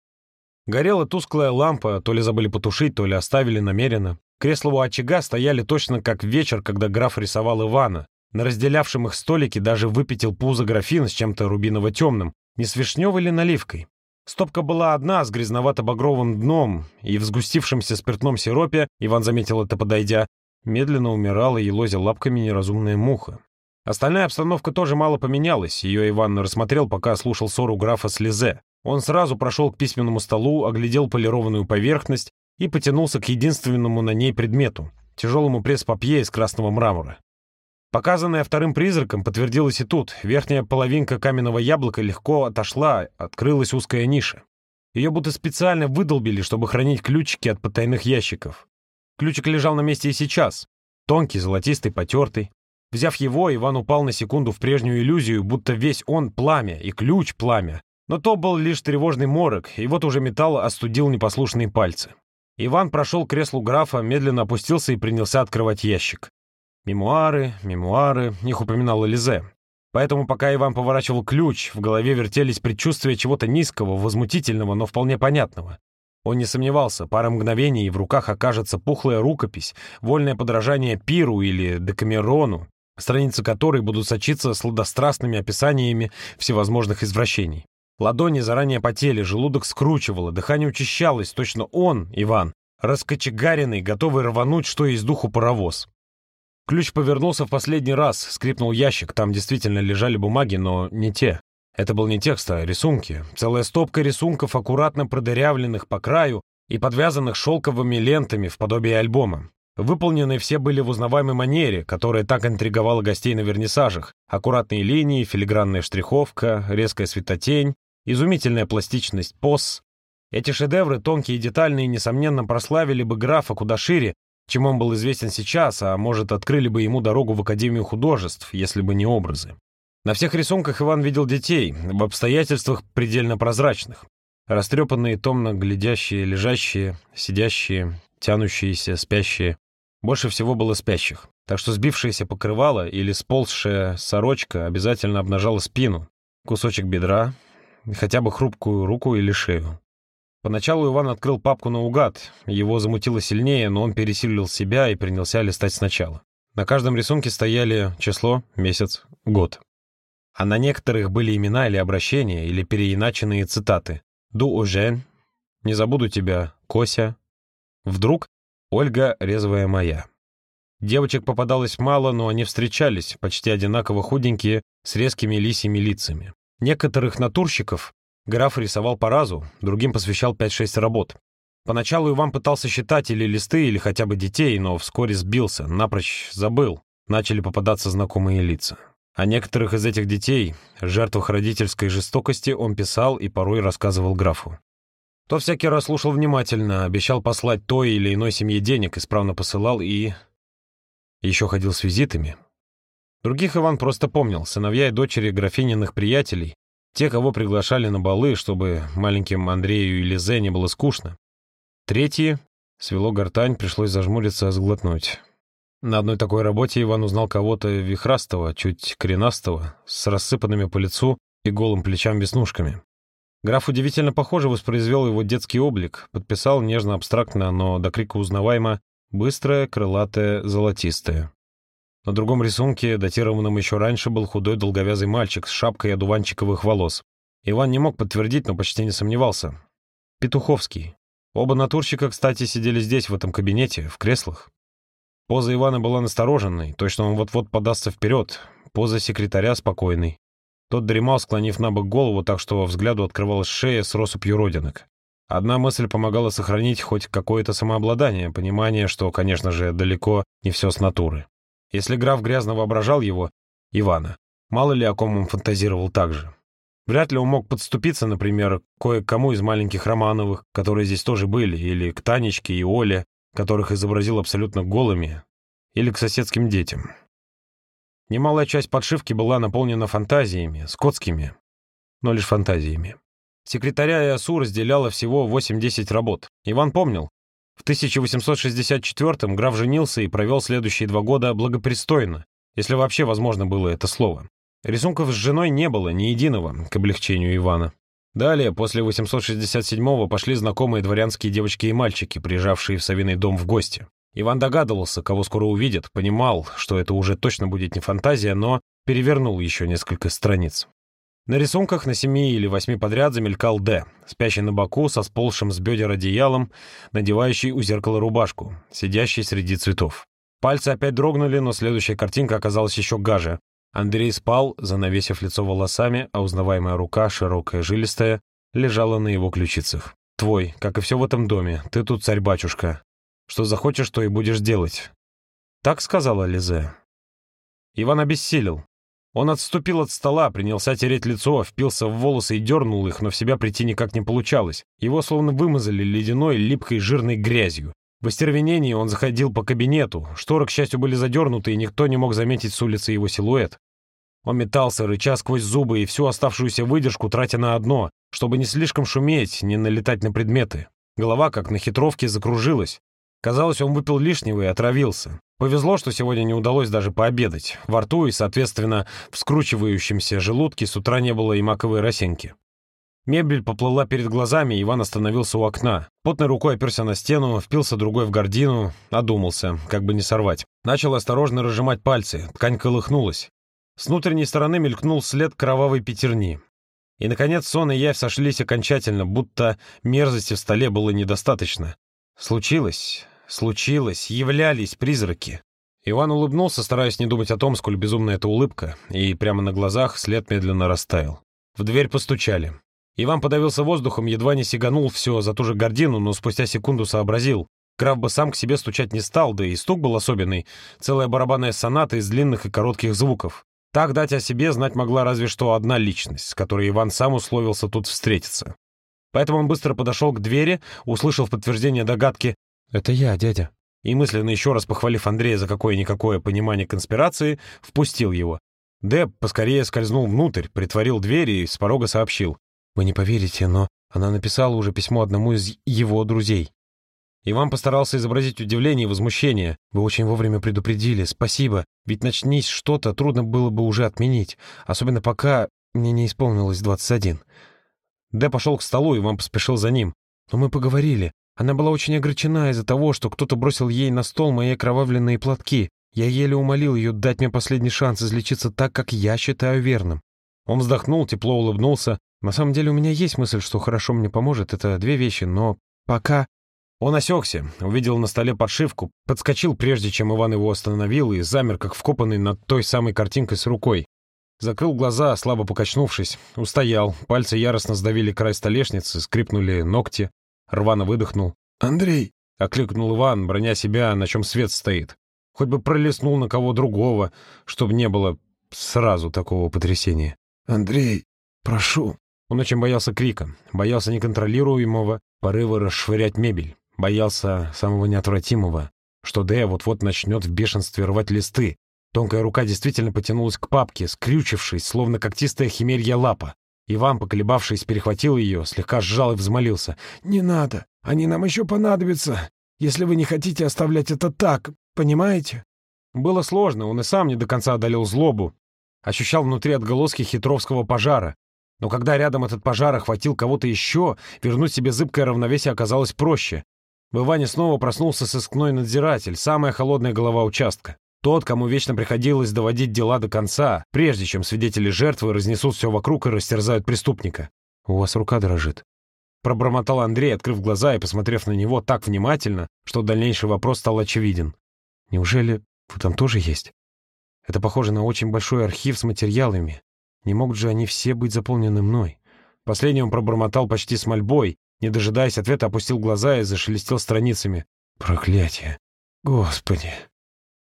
Горела тусклая лампа, то ли забыли потушить, то ли оставили намеренно. Кресла у очага стояли точно как вечер, когда граф рисовал Ивана. На разделявшем их столике даже выпятил пузо графин с чем-то рубиново-темным, не с вишневой или наливкой. Стопка была одна, с грязновато-багровым дном, и в сгустившемся спиртном сиропе, Иван заметил это подойдя, медленно умирала, елозя лапками неразумная муха. Остальная обстановка тоже мало поменялась, ее Иван рассмотрел, пока слушал ссору графа с Лизе. Он сразу прошел к письменному столу, оглядел полированную поверхность, и потянулся к единственному на ней предмету — тяжелому пресс-папье из красного мрамора. Показанное вторым призраком подтвердилось и тут. Верхняя половинка каменного яблока легко отошла, открылась узкая ниша. Ее будто специально выдолбили, чтобы хранить ключики от потайных ящиков. Ключик лежал на месте и сейчас. Тонкий, золотистый, потертый. Взяв его, Иван упал на секунду в прежнюю иллюзию, будто весь он пламя, и ключ пламя. Но то был лишь тревожный морок, и вот уже металл остудил непослушные пальцы. Иван прошел к креслу графа, медленно опустился и принялся открывать ящик. Мемуары, мемуары, их упоминал Элизе. Поэтому, пока Иван поворачивал ключ, в голове вертелись предчувствия чего-то низкого, возмутительного, но вполне понятного. Он не сомневался, пара мгновений, и в руках окажется пухлая рукопись, вольное подражание Пиру или Декамерону, страницы которой будут сочиться сладострастными описаниями всевозможных извращений. Ладони заранее потели, желудок скручивало, дыхание учащалось. Точно он, Иван, раскочегаренный, готовый рвануть, что из духу паровоз. Ключ повернулся в последний раз, скрипнул ящик, там действительно лежали бумаги, но не те. Это был не текст, а рисунки. Целая стопка рисунков, аккуратно продырявленных по краю и подвязанных шелковыми лентами в подобии альбома. Выполнены все были в узнаваемой манере, которая так интриговала гостей на вернисажах. Аккуратные линии, филигранная штриховка, резкая светотень, изумительная пластичность поз. Эти шедевры, тонкие и детальные, несомненно, прославили бы графа куда шире, чем он был известен сейчас, а может, открыли бы ему дорогу в Академию художеств, если бы не образы. На всех рисунках Иван видел детей, в обстоятельствах предельно прозрачных. Растрепанные, томно глядящие, лежащие, сидящие, тянущиеся, спящие. Больше всего было спящих, так что сбившееся покрывало или сползшая сорочка обязательно обнажала спину, кусочек бедра, хотя бы хрупкую руку или шею. Поначалу Иван открыл папку наугад, его замутило сильнее, но он пересилил себя и принялся листать сначала. На каждом рисунке стояли число, месяц, год. А на некоторых были имена или обращения, или переиначенные цитаты. «Ду Ожен», «Не забуду тебя», «Кося». Вдруг «Ольга, резвая моя». Девочек попадалось мало, но они встречались, почти одинаково худенькие, с резкими лисьими лицами. Некоторых натурщиков граф рисовал по разу, другим посвящал 5-6 работ. Поначалу Иван пытался считать или листы, или хотя бы детей, но вскоре сбился, напрочь забыл. Начали попадаться знакомые лица. О некоторых из этих детей, жертвах родительской жестокости, он писал и порой рассказывал графу. То всякий раз слушал внимательно, обещал послать той или иной семье денег, исправно посылал и... Еще ходил с визитами. Других Иван просто помнил, сыновья и дочери графининых приятелей, те, кого приглашали на балы, чтобы маленьким Андрею и Лизе не было скучно. Третьи, свело гортань, пришлось зажмуриться, сглотнуть. На одной такой работе Иван узнал кого-то вихрастого, чуть коренастого, с рассыпанными по лицу и голым плечам веснушками. Граф удивительно похоже воспроизвел его детский облик, подписал нежно-абстрактно, но до крика узнаваемо «быстрое, крылатое, золотистое». На другом рисунке, датированном еще раньше, был худой долговязый мальчик с шапкой одуванчиковых волос. Иван не мог подтвердить, но почти не сомневался. Петуховский. Оба натурщика, кстати, сидели здесь, в этом кабинете, в креслах. Поза Ивана была настороженной, точно он вот-вот подастся вперед. Поза секретаря спокойной. Тот дремал, склонив на бок голову, так что взгляду открывалась шея с россыпью родинок. Одна мысль помогала сохранить хоть какое-то самообладание, понимание, что, конечно же, далеко не все с натуры. Если граф грязно воображал его, Ивана, мало ли о ком он фантазировал так же. Вряд ли он мог подступиться, например, кое-кому из маленьких Романовых, которые здесь тоже были, или к Танечке и Оле, которых изобразил абсолютно голыми, или к соседским детям. Немалая часть подшивки была наполнена фантазиями, скотскими, но лишь фантазиями. Секретаря ИАСУ разделяло всего 8-10 работ. Иван помнил. В 1864-м граф женился и провел следующие два года благопристойно, если вообще возможно было это слово. Рисунков с женой не было, ни единого, к облегчению Ивана. Далее, после 867-го, пошли знакомые дворянские девочки и мальчики, приезжавшие в Савиный дом в гости. Иван догадывался, кого скоро увидит, понимал, что это уже точно будет не фантазия, но перевернул еще несколько страниц. На рисунках на семи или восьми подряд замелькал Д, спящий на боку, со сползшим с бедер одеялом, надевающий у зеркала рубашку, сидящий среди цветов. Пальцы опять дрогнули, но следующая картинка оказалась еще гаже. Андрей спал, занавесив лицо волосами, а узнаваемая рука, широкая, жилистая, лежала на его ключицах. «Твой, как и все в этом доме, ты тут царь-батюшка. Что захочешь, то и будешь делать». Так сказала Лизе. Иван обессилел. Он отступил от стола, принялся тереть лицо, впился в волосы и дернул их, но в себя прийти никак не получалось. Его словно вымазали ледяной, липкой, жирной грязью. В остервенении он заходил по кабинету. Шторы, к счастью, были задернуты, и никто не мог заметить с улицы его силуэт. Он метался, рыча сквозь зубы и всю оставшуюся выдержку тратя на одно, чтобы не слишком шуметь, не налетать на предметы. Голова, как на хитровке, закружилась. Казалось, он выпил лишнего и отравился. Повезло, что сегодня не удалось даже пообедать. Во рту и, соответственно, в скручивающемся желудке с утра не было и маковой росинки. Мебель поплыла перед глазами, Иван остановился у окна. Потной рукой оперся на стену, впился другой в гордину, одумался, как бы не сорвать. Начал осторожно разжимать пальцы, ткань колыхнулась. С внутренней стороны мелькнул след кровавой пятерни. И, наконец, сон и явь сошлись окончательно, будто мерзости в столе было недостаточно. Случилось, случилось, являлись призраки. Иван улыбнулся, стараясь не думать о том, сколь безумна эта улыбка, и прямо на глазах след медленно растаял. В дверь постучали. Иван подавился воздухом, едва не сиганул все за ту же гордину, но спустя секунду сообразил. Граф бы сам к себе стучать не стал, да и стук был особенный. Целая барабанная соната из длинных и коротких звуков. Так дать о себе знать могла разве что одна личность, с которой Иван сам условился тут встретиться. Поэтому он быстро подошел к двери, услышал в подтверждение догадки «Это я, дядя». И мысленно еще раз похвалив Андрея за какое-никакое понимание конспирации, впустил его. Деб поскорее скользнул внутрь, притворил дверь и с порога сообщил. «Вы не поверите, но она написала уже письмо одному из его друзей. Иван постарался изобразить удивление и возмущение. «Вы очень вовремя предупредили. Спасибо. Ведь начнись что-то, трудно было бы уже отменить. Особенно пока мне не исполнилось 21». Д пошел к столу, и Иван поспешил за ним. «Но мы поговорили. Она была очень огорчена из-за того, что кто-то бросил ей на стол мои окровавленные платки. Я еле умолил ее дать мне последний шанс излечиться так, как я считаю верным». Он вздохнул, тепло улыбнулся. «На самом деле у меня есть мысль, что хорошо мне поможет. Это две вещи, но пока...» Он осекся, увидел на столе подшивку, подскочил, прежде чем Иван его остановил, и замер, как вкопанный над той самой картинкой с рукой. Закрыл глаза, слабо покачнувшись, устоял, пальцы яростно сдавили край столешницы, скрипнули ногти, рвано выдохнул. «Андрей!» — окликнул Иван, броня себя, на чем свет стоит. Хоть бы пролеснул на кого другого, чтобы не было сразу такого потрясения. «Андрей, прошу». Он очень боялся крика, боялся неконтролируемого порыва расшвырять мебель, боялся самого неотвратимого, что Дэя вот-вот начнет в бешенстве рвать листы. Тонкая рука действительно потянулась к папке, скрючившись, словно когтистая химерья лапа. Иван, поколебавшись, перехватил ее, слегка сжал и взмолился. «Не надо, они нам еще понадобятся, если вы не хотите оставлять это так, понимаете?» Было сложно, он и сам не до конца одолел злобу. Ощущал внутри отголоски хитровского пожара. Но когда рядом этот пожар охватил кого-то еще, вернуть себе зыбкое равновесие оказалось проще. В Иване снова проснулся сыскной надзиратель, самая холодная голова участка. Тот, кому вечно приходилось доводить дела до конца, прежде чем свидетели жертвы разнесут все вокруг и растерзают преступника. «У вас рука дрожит», — пробормотал Андрей, открыв глаза и посмотрев на него так внимательно, что дальнейший вопрос стал очевиден. «Неужели вы там тоже есть? Это похоже на очень большой архив с материалами. Не могут же они все быть заполнены мной?» Последний он пробормотал почти с мольбой, не дожидаясь ответа, опустил глаза и зашелестел страницами. «Проклятие! Господи!»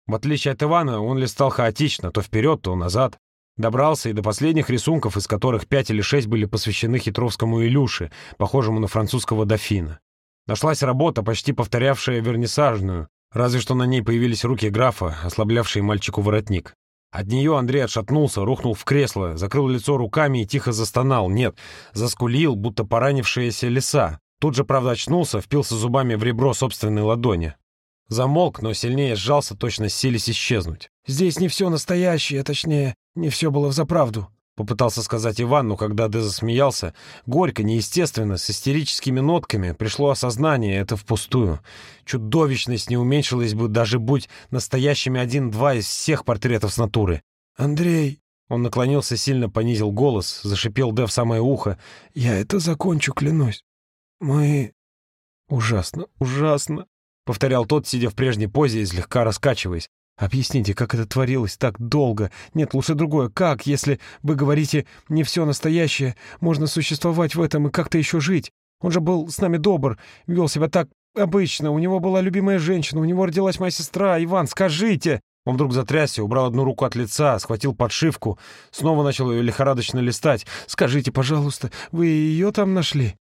В отличие от Ивана, он листал хаотично, то вперед, то назад. Добрался и до последних рисунков, из которых пять или шесть были посвящены хитровскому Илюше, похожему на французского дофина. Нашлась работа, почти повторявшая вернисажную, разве что на ней появились руки графа, ослаблявшие мальчику воротник. От нее Андрей отшатнулся, рухнул в кресло, закрыл лицо руками и тихо застонал. Нет, заскулил, будто поранившаяся лиса. Тут же, правда, очнулся, впился зубами в ребро собственной ладони. Замолк, но сильнее сжался, точно сились исчезнуть. «Здесь не все настоящее, точнее, не все было взаправду», — попытался сказать Иван, но когда Дэ засмеялся, горько, неестественно, с истерическими нотками, пришло осознание, это впустую. Чудовищность не уменьшилась бы, даже будь настоящими один-два из всех портретов с натуры. «Андрей!» Он наклонился, сильно понизил голос, зашипел Дэ в самое ухо. «Я это закончу, клянусь. Мы...» «Ужасно, ужасно!» — повторял тот, сидя в прежней позе и слегка раскачиваясь. «Объясните, как это творилось так долго? Нет, лучше другое. Как, если вы говорите, не все настоящее, можно существовать в этом и как-то еще жить? Он же был с нами добр, вел себя так обычно, у него была любимая женщина, у него родилась моя сестра. Иван, скажите!» Он вдруг затрясся, убрал одну руку от лица, схватил подшивку, снова начал ее лихорадочно листать. «Скажите, пожалуйста, вы ее там нашли?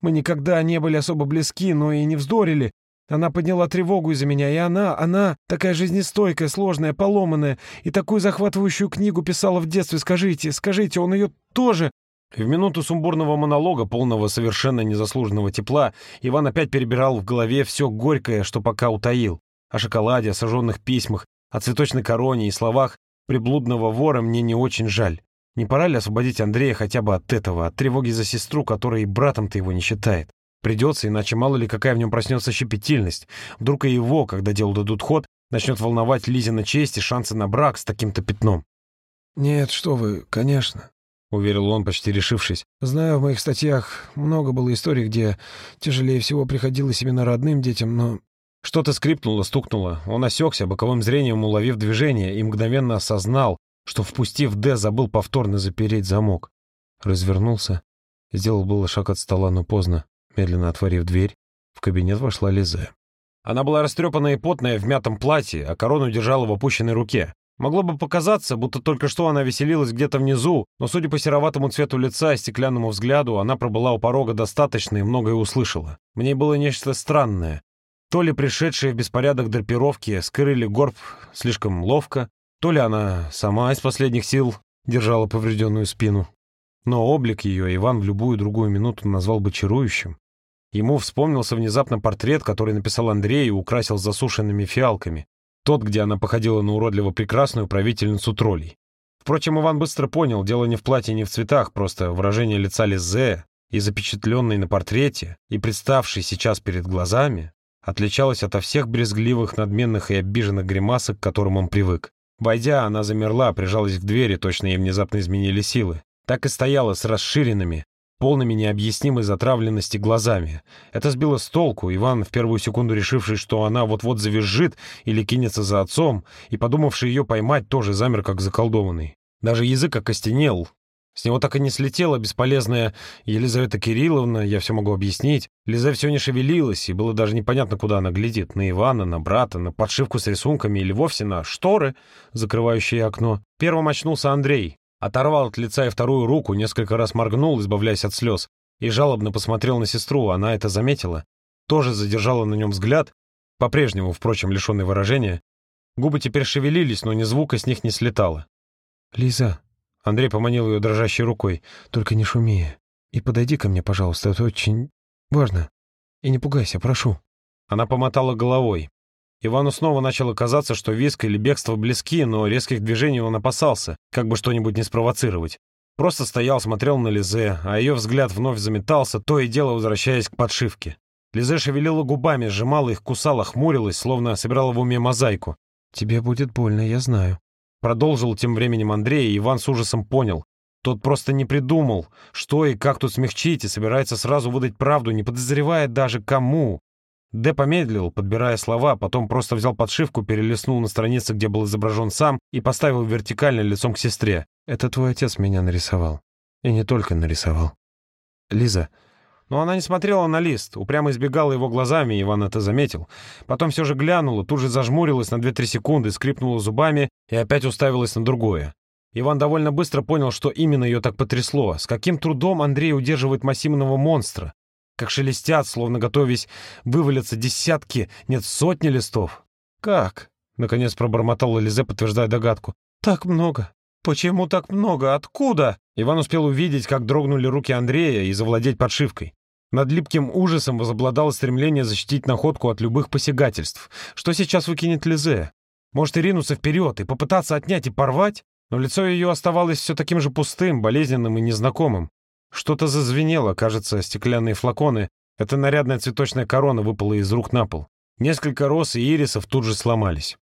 Мы никогда не были особо близки, но и не вздорили. Она подняла тревогу из-за меня, и она, она, такая жизнестойкая, сложная, поломанная, и такую захватывающую книгу писала в детстве. Скажите, скажите, он ее тоже в минуту сумбурного монолога, полного совершенно незаслуженного тепла, Иван опять перебирал в голове все горькое, что пока утаил. О шоколаде, о сожженных письмах, о цветочной короне и словах приблудного вора мне не очень жаль. Не пора ли освободить Андрея хотя бы от этого, от тревоги за сестру, которая и братом-то его не считает? Придется, иначе мало ли какая в нем проснется щепетильность. Вдруг и его, когда делу дадут ход, начнет волновать Лизина честь и шансы на брак с таким-то пятном. «Нет, что вы, конечно», — уверил он, почти решившись. «Знаю, в моих статьях много было историй, где тяжелее всего приходилось именно родным детям, но...» Что-то скрипнуло, стукнуло. Он осекся, боковым зрением уловив движение, и мгновенно осознал, что, впустив Д, забыл повторно запереть замок. Развернулся, сделал было шаг от стола, но поздно. Медленно отворив дверь, в кабинет вошла Лизе. Она была растрепанная и потная в мятом платье, а корону держала в опущенной руке. Могло бы показаться, будто только что она веселилась где-то внизу, но, судя по сероватому цвету лица и стеклянному взгляду, она пробыла у порога достаточно и многое услышала. В ней было нечто странное. То ли пришедшие в беспорядок драпировки скрыли горб слишком ловко, то ли она сама из последних сил держала поврежденную спину. Но облик ее Иван в любую другую минуту назвал бы чарующим. Ему вспомнился внезапно портрет, который написал Андрей и украсил засушенными фиалками. Тот, где она походила на уродливо прекрасную правительницу троллей. Впрочем, Иван быстро понял, дело не в платье, не в цветах, просто выражение лица Лизе и запечатленной на портрете, и представшей сейчас перед глазами, отличалось ото всех брезгливых, надменных и обиженных гримасок, к которым он привык. Войдя, она замерла, прижалась к двери, точно ей внезапно изменили силы. Так и стояла с расширенными, полными необъяснимой затравленности глазами. Это сбило с толку, Иван, в первую секунду решивший, что она вот-вот завизжит или кинется за отцом, и подумавший ее поймать, тоже замер как заколдованный. Даже язык окостенел, С него так и не слетела бесполезная Елизавета Кирилловна, я все могу объяснить. Лиза все не шевелилась, и было даже непонятно, куда она глядит. На Ивана, на брата, на подшивку с рисунками или вовсе на шторы, закрывающие окно. Первым очнулся Андрей. Оторвал от лица и вторую руку, несколько раз моргнул, избавляясь от слез, и жалобно посмотрел на сестру. Она это заметила. Тоже задержала на нем взгляд, по-прежнему, впрочем, лишенный выражения. Губы теперь шевелились, но ни звука с них не слетало. «Лиза», Андрей поманил ее дрожащей рукой. «Только не шуми. И подойди ко мне, пожалуйста, это очень важно. И не пугайся, прошу». Она помотала головой. Ивану снова начало казаться, что виск или бегство близки, но резких движений он опасался, как бы что-нибудь не спровоцировать. Просто стоял, смотрел на Лизе, а ее взгляд вновь заметался, то и дело возвращаясь к подшивке. Лизе шевелила губами, сжимала их, кусала, хмурилась, словно собирала в уме мозаику. «Тебе будет больно, я знаю», Продолжил тем временем Андрей, и Иван с ужасом понял. Тот просто не придумал, что и как тут смягчить, и собирается сразу выдать правду, не подозревая даже кому. Д помедлил, подбирая слова, потом просто взял подшивку, перелистнул на странице, где был изображен сам, и поставил вертикально лицом к сестре. «Это твой отец меня нарисовал. И не только нарисовал. Лиза, но она не смотрела на лист, упрямо избегала его глазами, Иван это заметил. Потом все же глянула, тут же зажмурилась на 2-3 секунды, скрипнула зубами и опять уставилась на другое. Иван довольно быстро понял, что именно ее так потрясло. С каким трудом Андрей удерживает массивного монстра. Как шелестят, словно готовясь вывалиться десятки, нет, сотни листов. «Как?» — наконец пробормотала Лизе, подтверждая догадку. «Так много. Почему так много? Откуда?» Иван успел увидеть, как дрогнули руки Андрея и завладеть подшивкой. Над липким ужасом возобладало стремление защитить находку от любых посягательств. Что сейчас выкинет Лизе? Может, и ринуться вперед, и попытаться отнять и порвать? Но лицо ее оставалось все таким же пустым, болезненным и незнакомым. Что-то зазвенело, кажется, стеклянные флаконы. Эта нарядная цветочная корона выпала из рук на пол. Несколько роз и ирисов тут же сломались.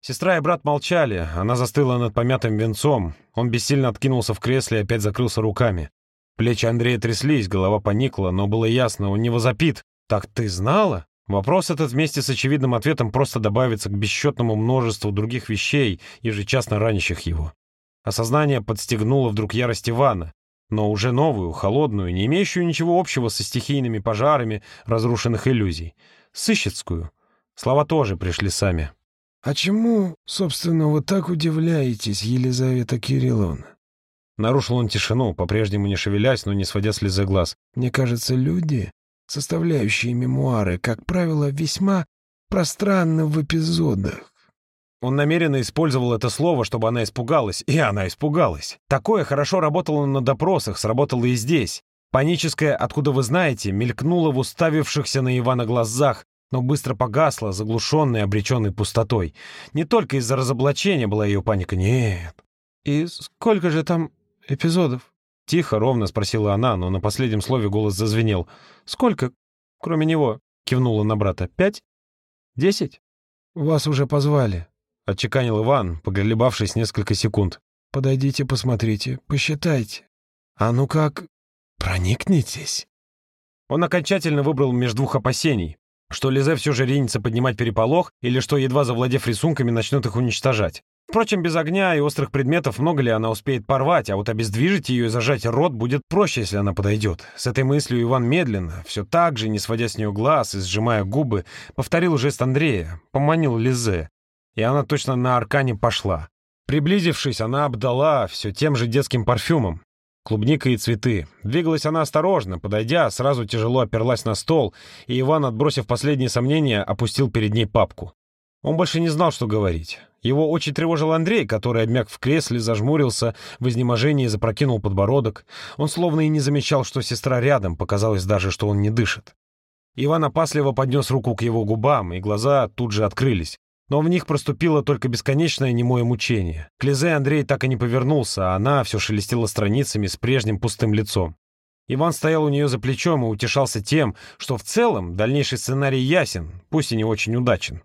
Сестра и брат молчали, она застыла над помятым венцом. Он бессильно откинулся в кресле и опять закрылся руками. Плечи Андрея тряслись, голова поникла, но было ясно, он не возопит. «Так ты знала?» Вопрос этот вместе с очевидным ответом просто добавится к бесчетному множеству других вещей, ежечасно ранящих его. Осознание подстегнуло вдруг ярость Ивана, но уже новую, холодную, не имеющую ничего общего со стихийными пожарами разрушенных иллюзий. Сыщицкую. Слова тоже пришли сами. «А чему, собственно, вы так удивляетесь, Елизавета Кирилловна?» Нарушил он тишину, по-прежнему не шевелясь, но не сводя слезы глаз. «Мне кажется, люди, составляющие мемуары, как правило, весьма пространны в эпизодах. Он намеренно использовал это слово, чтобы она испугалась, и она испугалась. Такое хорошо работало на допросах, сработало и здесь. Паническое «откуда вы знаете» мелькнуло в уставившихся на Ивана глазах, но быстро погасло, заглушенной, обреченной пустотой. Не только из-за разоблачения была ее паника, нет. «И сколько же там эпизодов?» Тихо, ровно спросила она, но на последнем слове голос зазвенел. «Сколько, кроме него?» — кивнула на брата. «Пять? Десять?» «Вас уже позвали», — отчеканил Иван, поголебавшись несколько секунд. «Подойдите, посмотрите, посчитайте. А ну как, проникнитесь». Он окончательно выбрал между двух опасений. Что Лизе все же ринется поднимать переполох, или что, едва завладев рисунками, начнет их уничтожать. Впрочем, без огня и острых предметов много ли она успеет порвать, а вот обездвижить ее и зажать рот будет проще, если она подойдет. С этой мыслью Иван медленно, все так же, не сводя с нее глаз и сжимая губы, повторил жест Андрея, поманил Лизе. И она точно на аркане пошла. Приблизившись, она обдала все тем же детским парфюмом. Клубника и цветы. Двигалась она осторожно, подойдя, сразу тяжело оперлась на стол, и Иван, отбросив последние сомнения, опустил перед ней папку. Он больше не знал, что говорить. Его очень тревожил Андрей, который, обмяк в кресле, зажмурился, в изнеможении запрокинул подбородок. Он словно и не замечал, что сестра рядом, показалось даже, что он не дышит. Иван опасливо поднес руку к его губам, и глаза тут же открылись. Но в них проступило только бесконечное немое мучение. К Лизе Андрей так и не повернулся, а она все шелестела страницами с прежним пустым лицом. Иван стоял у нее за плечом и утешался тем, что в целом дальнейший сценарий ясен, пусть и не очень удачен.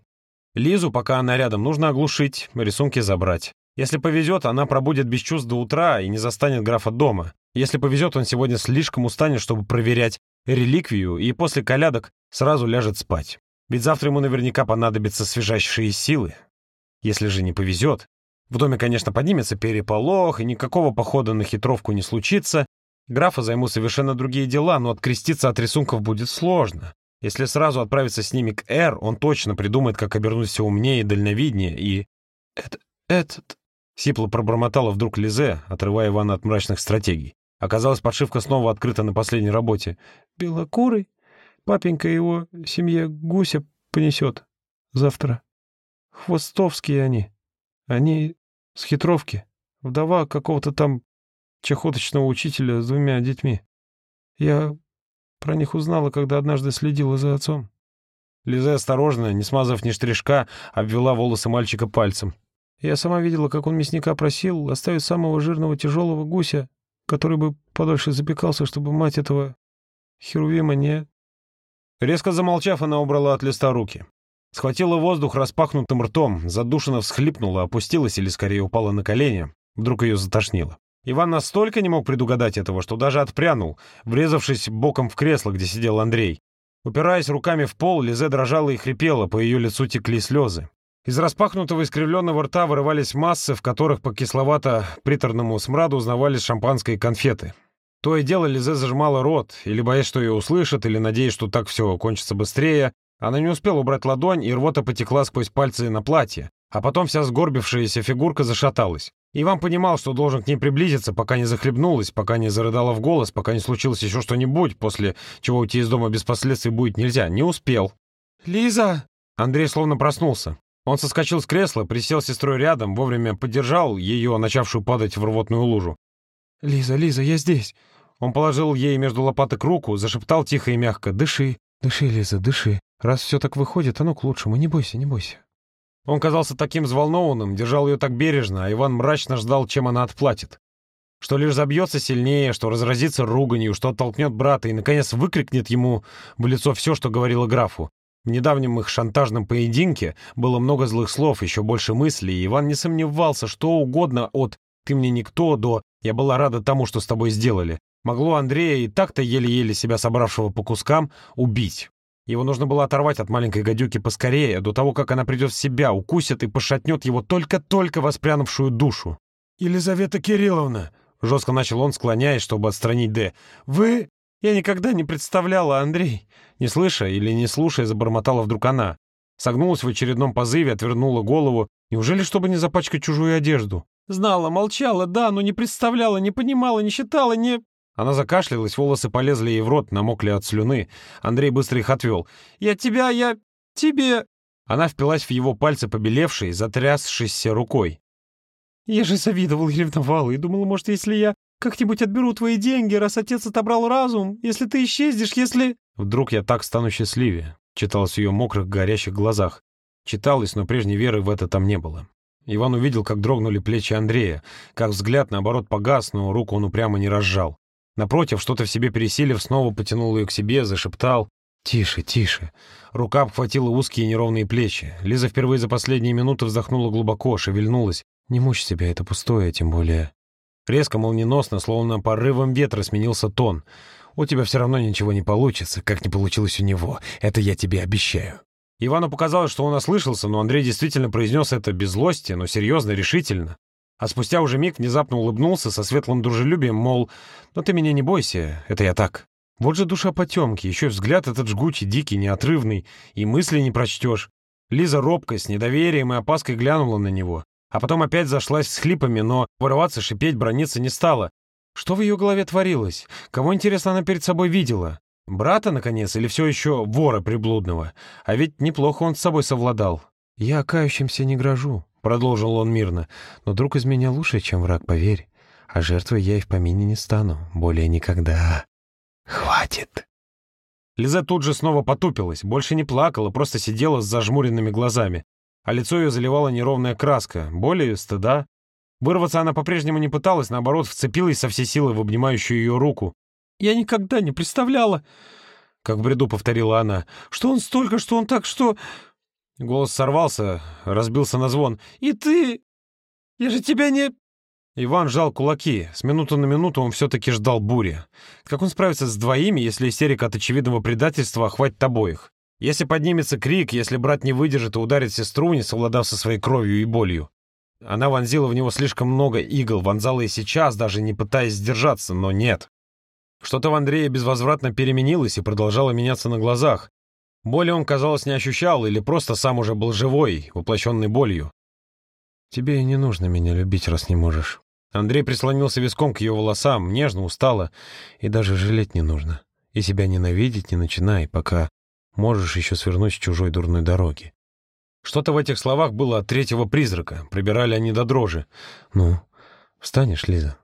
Лизу, пока она рядом, нужно оглушить, рисунки забрать. Если повезет, она пробудет без чувств до утра и не застанет графа дома. Если повезет, он сегодня слишком устанет, чтобы проверять реликвию, и после колядок сразу ляжет спать. Ведь завтра ему наверняка понадобятся свежайшие силы. Если же не повезет, В доме, конечно, поднимется переполох, и никакого похода на хитровку не случится. Графа займут совершенно другие дела, но откреститься от рисунков будет сложно. Если сразу отправиться с ними к Эр, он точно придумает, как обернуть все умнее и дальновиднее, и... «Это... этот...» — сипло пробормотала вдруг Лизе, отрывая Ивана от мрачных стратегий. Оказалось, подшивка снова открыта на последней работе. «Белокурый? Папенька его семье гуся понесет завтра. Хвостовские они. Они с хитровки. Вдова какого-то там чахоточного учителя с двумя детьми. Я про них узнала, когда однажды следила за отцом. Лиза осторожно, не смазав ни штришка, обвела волосы мальчика пальцем. Я сама видела, как он мясника просил оставить самого жирного тяжелого гуся, который бы подольше запекался, чтобы мать этого Херувима не... Резко замолчав, она убрала от листа руки. Схватила воздух распахнутым ртом, задушенно всхлипнула, опустилась или скорее упала на колени. Вдруг ее затошнило. Иван настолько не мог предугадать этого, что даже отпрянул, врезавшись боком в кресло, где сидел Андрей. Упираясь руками в пол, Лизе дрожала и хрипела, по ее лицу текли слезы. Из распахнутого искривленного рта вырывались массы, в которых по кисловато-приторному смраду узнавались шампанское и конфеты. То и дело Лизе зажимала рот, или боясь, что ее услышат, или надеясь, что так все кончится быстрее. Она не успела убрать ладонь, и рвота потекла сквозь пальцы на платье, а потом вся сгорбившаяся фигурка зашаталась. Иван понимал, что должен к ней приблизиться, пока не захлебнулась, пока не зарыдала в голос, пока не случилось еще что-нибудь, после чего уйти из дома без последствий будет нельзя. Не успел. «Лиза!» Андрей словно проснулся. Он соскочил с кресла, присел с сестрой рядом, вовремя поддержал ее, начавшую падать в рвотную лужу. «Лиза, Лиза, я здесь!» Он положил ей между лопаток руку, зашептал тихо и мягко. «Дыши, дыши, Лиза, дыши. Раз все так выходит, оно к лучшему. Не бойся, не бойся». Он казался таким взволнованным, держал ее так бережно, а Иван мрачно ждал, чем она отплатит. Что лишь забьется сильнее, что разразится руганью, что оттолкнет брата и, наконец, выкрикнет ему в лицо все, что говорила графу. В недавнем их шантажном поединке было много злых слов, еще больше мыслей, и Иван не сомневался, что угодно от «ты мне никто» до «я была рада тому, что с тобой сделали». Могло Андрея и так-то еле-еле себя собравшего по кускам убить. Его нужно было оторвать от маленькой гадюки поскорее, до того, как она придет в себя, укусит и пошатнет его только-только воспрянувшую душу. «Елизавета Кирилловна!» — жестко начал он, склоняясь, чтобы отстранить Д. «Вы...» «Я никогда не представляла, Андрей!» Не слыша или не слушая, забормотала вдруг она. Согнулась в очередном позыве, отвернула голову. Неужели, чтобы не запачкать чужую одежду? «Знала, молчала, да, но не представляла, не понимала, не считала, не...» Она закашлялась, волосы полезли ей в рот, намокли от слюны. Андрей быстро их отвел. «Я тебя, я... тебе...» Она впилась в его пальцы, побелевшей, затрясшейся рукой. «Я же завидовал и ревновал, и думал, может, если я как-нибудь отберу твои деньги, раз отец отобрал разум, если ты исчезнешь, если...» «Вдруг я так стану счастливее», — читалось в ее мокрых, горящих глазах. Читалось, но прежней веры в это там не было. Иван увидел, как дрогнули плечи Андрея, как взгляд, наоборот, погас, но руку он упрямо не разжал. Напротив, что-то в себе пересилив, снова потянул ее к себе, зашептал. «Тише, тише». Рука обхватила узкие неровные плечи. Лиза впервые за последние минуты вздохнула глубоко, шевельнулась. «Не мучь себя, это пустое, тем более...» Резко, молниеносно, словно порывом ветра сменился тон. «У тебя все равно ничего не получится, как не получилось у него. Это я тебе обещаю». Ивану показалось, что он ослышался, но Андрей действительно произнес это без злости, но серьезно, решительно. А спустя уже миг внезапно улыбнулся со светлым дружелюбием, мол, «Ну ты меня не бойся, это я так». Вот же душа потемки, еще и взгляд этот жгучий, дикий, неотрывный, и мысли не прочтешь. Лиза робко, с недоверием и опаской глянула на него, а потом опять зашлась с хлипами, но вырываться, шипеть, брониться не стала. Что в ее голове творилось? Кого, интересно, она перед собой видела? Брата, наконец, или все еще вора приблудного? А ведь неплохо он с собой совладал. «Я кающимся не грожу», — продолжил он мирно. «Но друг из меня лучше, чем враг, поверь. А жертвой я и в помине не стану. Более никогда. Хватит!» Лиза тут же снова потупилась, больше не плакала, просто сидела с зажмуренными глазами. А лицо ее заливала неровная краска, боли, стыда. Вырваться она по-прежнему не пыталась, наоборот, вцепилась со всей силы в обнимающую ее руку. «Я никогда не представляла...» Как в бреду повторила она. «Что он столько, что он так, что...» Голос сорвался, разбился на звон. «И ты... Я же тебя не...» Иван сжал кулаки. С минуты на минуту он все-таки ждал бури. Как он справится с двоими, если истерика от очевидного предательства охватит обоих? Если поднимется крик, если брат не выдержит и ударит сестру, не совладав со своей кровью и болью? Она вонзила в него слишком много игл, вонзала и сейчас, даже не пытаясь сдержаться, но нет. Что-то в Андрее безвозвратно переменилось и продолжало меняться на глазах. Боли он, казалось, не ощущал или просто сам уже был живой, воплощенный болью. «Тебе и не нужно меня любить, раз не можешь». Андрей прислонился виском к ее волосам, нежно, устало. «И даже жалеть не нужно. И себя ненавидеть не начинай, пока можешь еще свернуть с чужой дурной дороги». Что-то в этих словах было от третьего призрака. Прибирали они до дрожи. «Ну, встанешь, Лиза?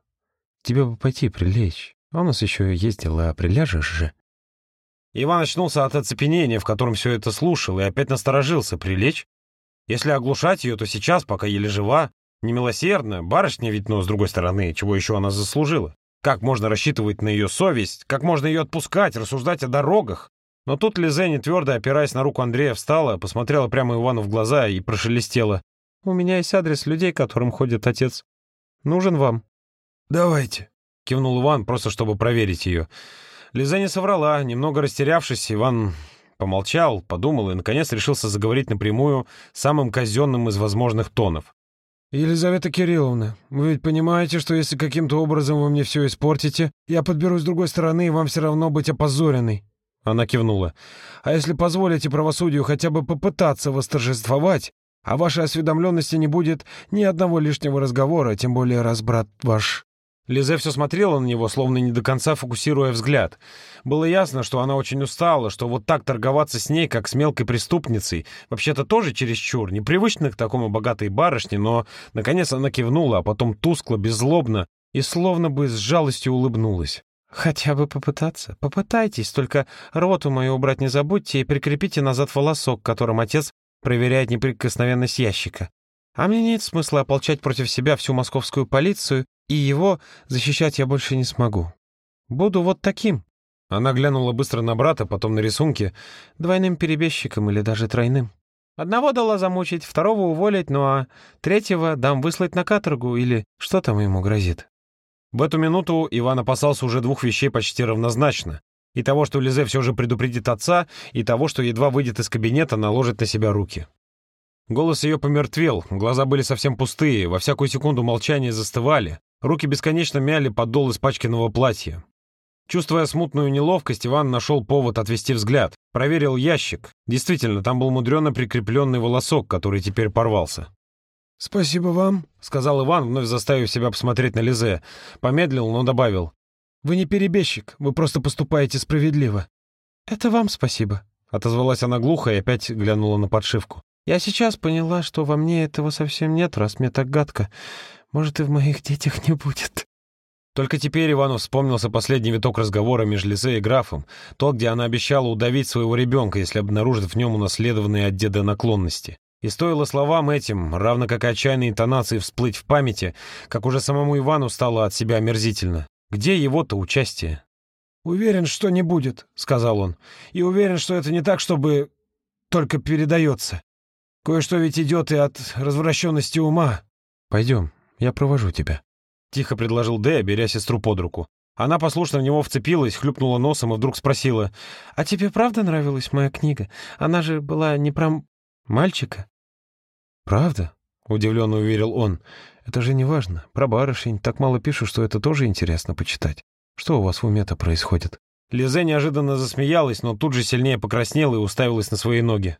Тебе бы пойти прилечь. А у нас еще есть дела, приляжешь же». Иван очнулся от оцепенения, в котором все это слушал, и опять насторожился. Прилечь? Если оглушать ее, то сейчас, пока еле жива. Немилосердно. Барышня ведь, но с другой стороны, чего еще она заслужила? Как можно рассчитывать на ее совесть? Как можно ее отпускать, рассуждать о дорогах? Но тут Лизеня, твердо опираясь на руку Андрея, встала, посмотрела прямо Ивану в глаза и прошелестела. «У меня есть адрес людей, которым ходит отец. Нужен вам?» «Давайте», — кивнул Иван, просто чтобы проверить ее. Лиза соврала. Немного растерявшись, Иван помолчал, подумал и, наконец, решился заговорить напрямую самым казенным из возможных тонов. «Елизавета Кирилловна, вы ведь понимаете, что если каким-то образом вы мне все испортите, я подберусь с другой стороны, и вам все равно быть опозоренной. Она кивнула. «А если позволите правосудию хотя бы попытаться восторжествовать, о вашей осведомленности не будет ни одного лишнего разговора, тем более раз брат ваш...» Лизе все смотрела на него, словно не до конца фокусируя взгляд. Было ясно, что она очень устала, что вот так торговаться с ней, как с мелкой преступницей, вообще-то тоже чересчур, непривычно к такому богатой барышне, но, наконец, она кивнула, а потом тускло, беззлобно и словно бы с жалостью улыбнулась. «Хотя бы попытаться. Попытайтесь, только роту мою убрать не забудьте и прикрепите назад волосок, которым отец проверяет неприкосновенность ящика. А мне нет смысла ополчать против себя всю московскую полицию, и его защищать я больше не смогу. Буду вот таким». Она глянула быстро на брата, потом на рисунки. «Двойным перебежчиком или даже тройным. Одного дала замучить, второго уволить, ну а третьего дам выслать на каторгу или что там ему грозит». В эту минуту Иван опасался уже двух вещей почти равнозначно. И того, что Лизе все же предупредит отца, и того, что едва выйдет из кабинета, наложит на себя руки. Голос ее помертвел, глаза были совсем пустые, во всякую секунду молчания застывали, руки бесконечно мяли подол испачканного платья. Чувствуя смутную неловкость, Иван нашел повод отвести взгляд, проверил ящик. Действительно, там был мудрено прикрепленный волосок, который теперь порвался. «Спасибо вам», — сказал Иван, вновь заставив себя посмотреть на Лизе. Помедлил, но добавил. «Вы не перебежчик, вы просто поступаете справедливо». «Это вам спасибо», — отозвалась она глухо и опять глянула на подшивку. «Я сейчас поняла, что во мне этого совсем нет, раз мне так гадко. Может, и в моих детях не будет». Только теперь Ивану вспомнился последний виток разговора между Лизе и графом, тот, где она обещала удавить своего ребенка, если обнаружит в нем унаследованные от деда наклонности. И стоило словам этим, равно как и отчаянной интонации всплыть в памяти, как уже самому Ивану стало от себя омерзительно. Где его-то участие? «Уверен, что не будет», — сказал он. «И уверен, что это не так, чтобы только передается. Кое-что ведь идет и от развращенности ума». «Пойдем, я провожу тебя», — тихо предложил Дэя, беря сестру под руку. Она послушно в него вцепилась, хлюпнула носом и вдруг спросила. «А тебе правда нравилась моя книга? Она же была не про мальчика?» «Правда?» — удивленно уверил он. «Это же не важно. Про барышень так мало пишут, что это тоже интересно почитать. Что у вас в уме-то происходит?» Лизе неожиданно засмеялась, но тут же сильнее покраснела и уставилась на свои ноги.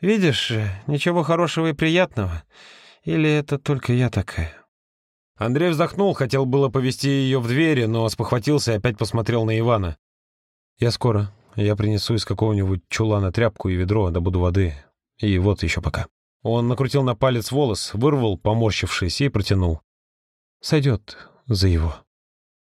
«Видишь, ничего хорошего и приятного. Или это только я такая?» Андрей вздохнул, хотел было повести ее в двери, но спохватился и опять посмотрел на Ивана. «Я скоро. Я принесу из какого-нибудь чулана тряпку и ведро, добуду воды. И вот еще пока». Он накрутил на палец волос, вырвал, поморщившись, и протянул. «Сойдет за его».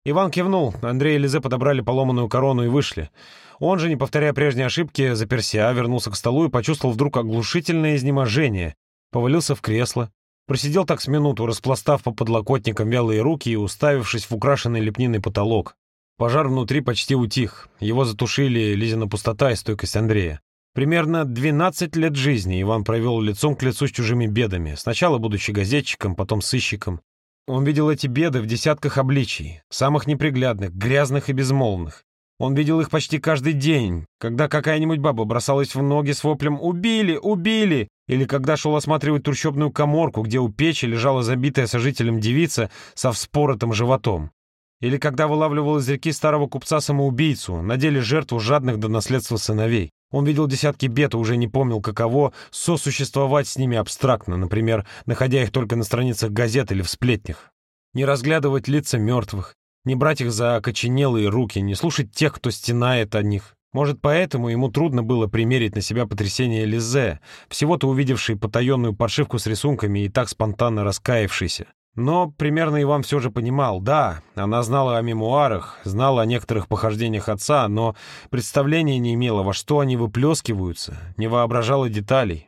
Иван кивнул. Андрей и Лизе подобрали поломанную корону и вышли. Он же, не повторяя прежней ошибки, заперся, вернулся к столу и почувствовал вдруг оглушительное изнеможение. Повалился в кресло. Просидел так с минуту, распластав по подлокотникам вялые руки и уставившись в украшенный лепниной потолок. Пожар внутри почти утих. Его затушили Лизина пустота и стойкость Андрея. Примерно 12 лет жизни Иван провел лицом к лицу с чужими бедами, сначала будучи газетчиком, потом сыщиком. Он видел эти беды в десятках обличий, самых неприглядных, грязных и безмолвных. Он видел их почти каждый день, когда какая-нибудь баба бросалась в ноги с воплем «Убили! Убили!» Или когда шел осматривать трущобную коморку, где у печи лежала забитая сожителем девица со вспоротым животом. Или когда вылавливал из реки старого купца-самоубийцу, на деле жертву жадных до наследства сыновей. Он видел десятки бед и уже не помнил, каково сосуществовать с ними абстрактно, например, находя их только на страницах газет или в сплетнях. Не разглядывать лица мертвых, не брать их за окоченелые руки, не слушать тех, кто стенает о них. Может, поэтому ему трудно было примерить на себя потрясение Лизе, всего-то увидевшей потаенную подшивку с рисунками и так спонтанно раскаявшийся. Но примерно Иван все же понимал, да, она знала о мемуарах, знала о некоторых похождениях отца, но представления не имела, во что они выплескиваются, не воображала деталей.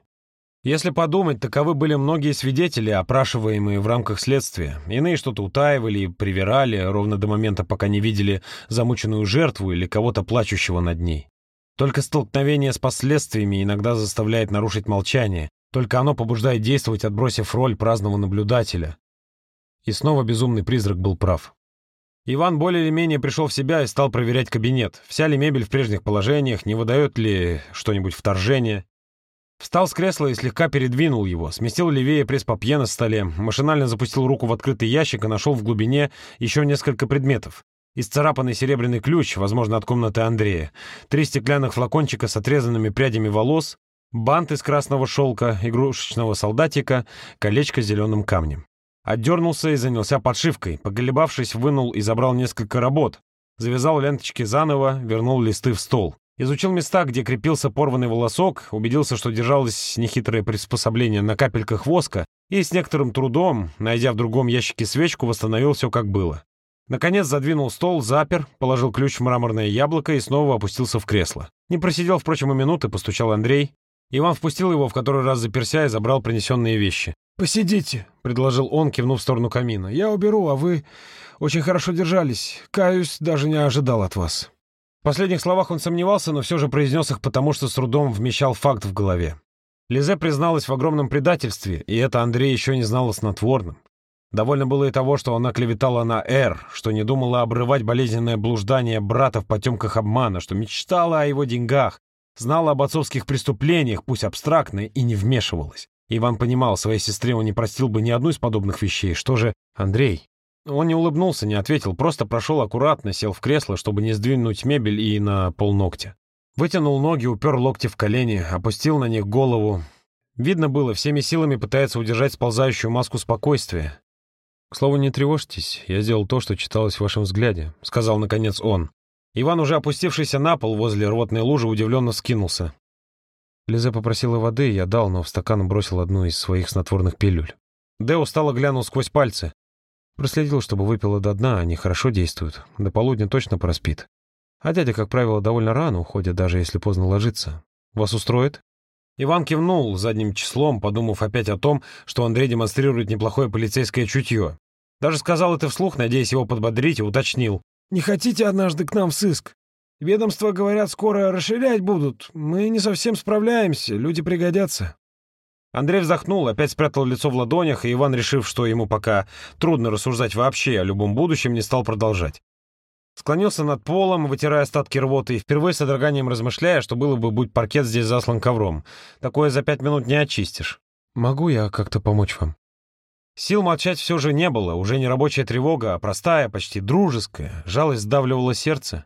Если подумать, таковы были многие свидетели, опрашиваемые в рамках следствия. Иные что-то утаивали и привирали, ровно до момента, пока не видели замученную жертву или кого-то плачущего над ней. Только столкновение с последствиями иногда заставляет нарушить молчание, только оно побуждает действовать, отбросив роль праздного наблюдателя. И снова безумный призрак был прав. Иван более или менее пришел в себя и стал проверять кабинет. Вся ли мебель в прежних положениях, не выдает ли что-нибудь вторжение. Встал с кресла и слегка передвинул его, сместил левее пресс-папье на столе, машинально запустил руку в открытый ящик и нашел в глубине еще несколько предметов. Исцарапанный серебряный ключ, возможно, от комнаты Андрея, три стеклянных флакончика с отрезанными прядями волос, бант из красного шелка, игрушечного солдатика, колечко с зеленым камнем. Отдернулся и занялся подшивкой. Поколебавшись, вынул и забрал несколько работ. Завязал ленточки заново, вернул листы в стол. Изучил места, где крепился порванный волосок, убедился, что держалось нехитрое приспособление на капельках воска, и с некоторым трудом, найдя в другом ящике свечку, восстановил все как было. Наконец задвинул стол, запер, положил ключ в мраморное яблоко и снова опустился в кресло. Не просидел, впрочем, и минуты, постучал Андрей. Иван впустил его в который раз заперся и забрал принесенные вещи. «Посидите», — предложил он, кивнув в сторону камина. «Я уберу, а вы очень хорошо держались. Каюсь, даже не ожидал от вас». В последних словах он сомневался, но все же произнес их, потому что с трудом вмещал факт в голове. Лизе призналась в огромном предательстве, и это Андрей еще не знал о снотворном. Довольно было и того, что она клеветала на Эр, что не думала обрывать болезненное блуждание брата в потемках обмана, что мечтала о его деньгах, знала об отцовских преступлениях, пусть абстрактно, и не вмешивалась. Иван понимал, своей сестре он не простил бы ни одну из подобных вещей. Что же, Андрей? Он не улыбнулся, не ответил, просто прошел аккуратно, сел в кресло, чтобы не сдвинуть мебель и на полногтя. Вытянул ноги, упер локти в колени, опустил на них голову. Видно было, всеми силами пытается удержать сползающую маску спокойствия. «К слову, не тревожьтесь, я сделал то, что читалось в вашем взгляде», — сказал, наконец, он. Иван, уже опустившийся на пол возле рвотной лужи, удивленно скинулся. Лизе попросила воды, я дал, но в стакан бросил одну из своих снотворных пилюль. Дэ устало глянул сквозь пальцы. Проследил, чтобы выпила до дна, они хорошо действуют. До полудня точно проспит. А дядя, как правило, довольно рано уходит, даже если поздно ложится. Вас устроит? Иван кивнул задним числом, подумав опять о том, что Андрей демонстрирует неплохое полицейское чутье. Даже сказал это вслух, надеясь его подбодрить, и уточнил. «Не хотите однажды к нам в сыск? Ведомства, говорят, скоро расширять будут. Мы не совсем справляемся, люди пригодятся». Андрей вздохнул, опять спрятал лицо в ладонях, и Иван, решив, что ему пока трудно рассуждать вообще о любом будущем, не стал продолжать. Склонился над полом, вытирая остатки рвоты, и впервые с одраганием размышляя, что было бы, будь паркет здесь заслан ковром. Такое за пять минут не очистишь. «Могу я как-то помочь вам?» Сил молчать все же не было, уже не рабочая тревога, а простая, почти дружеская. Жалость сдавливала сердце.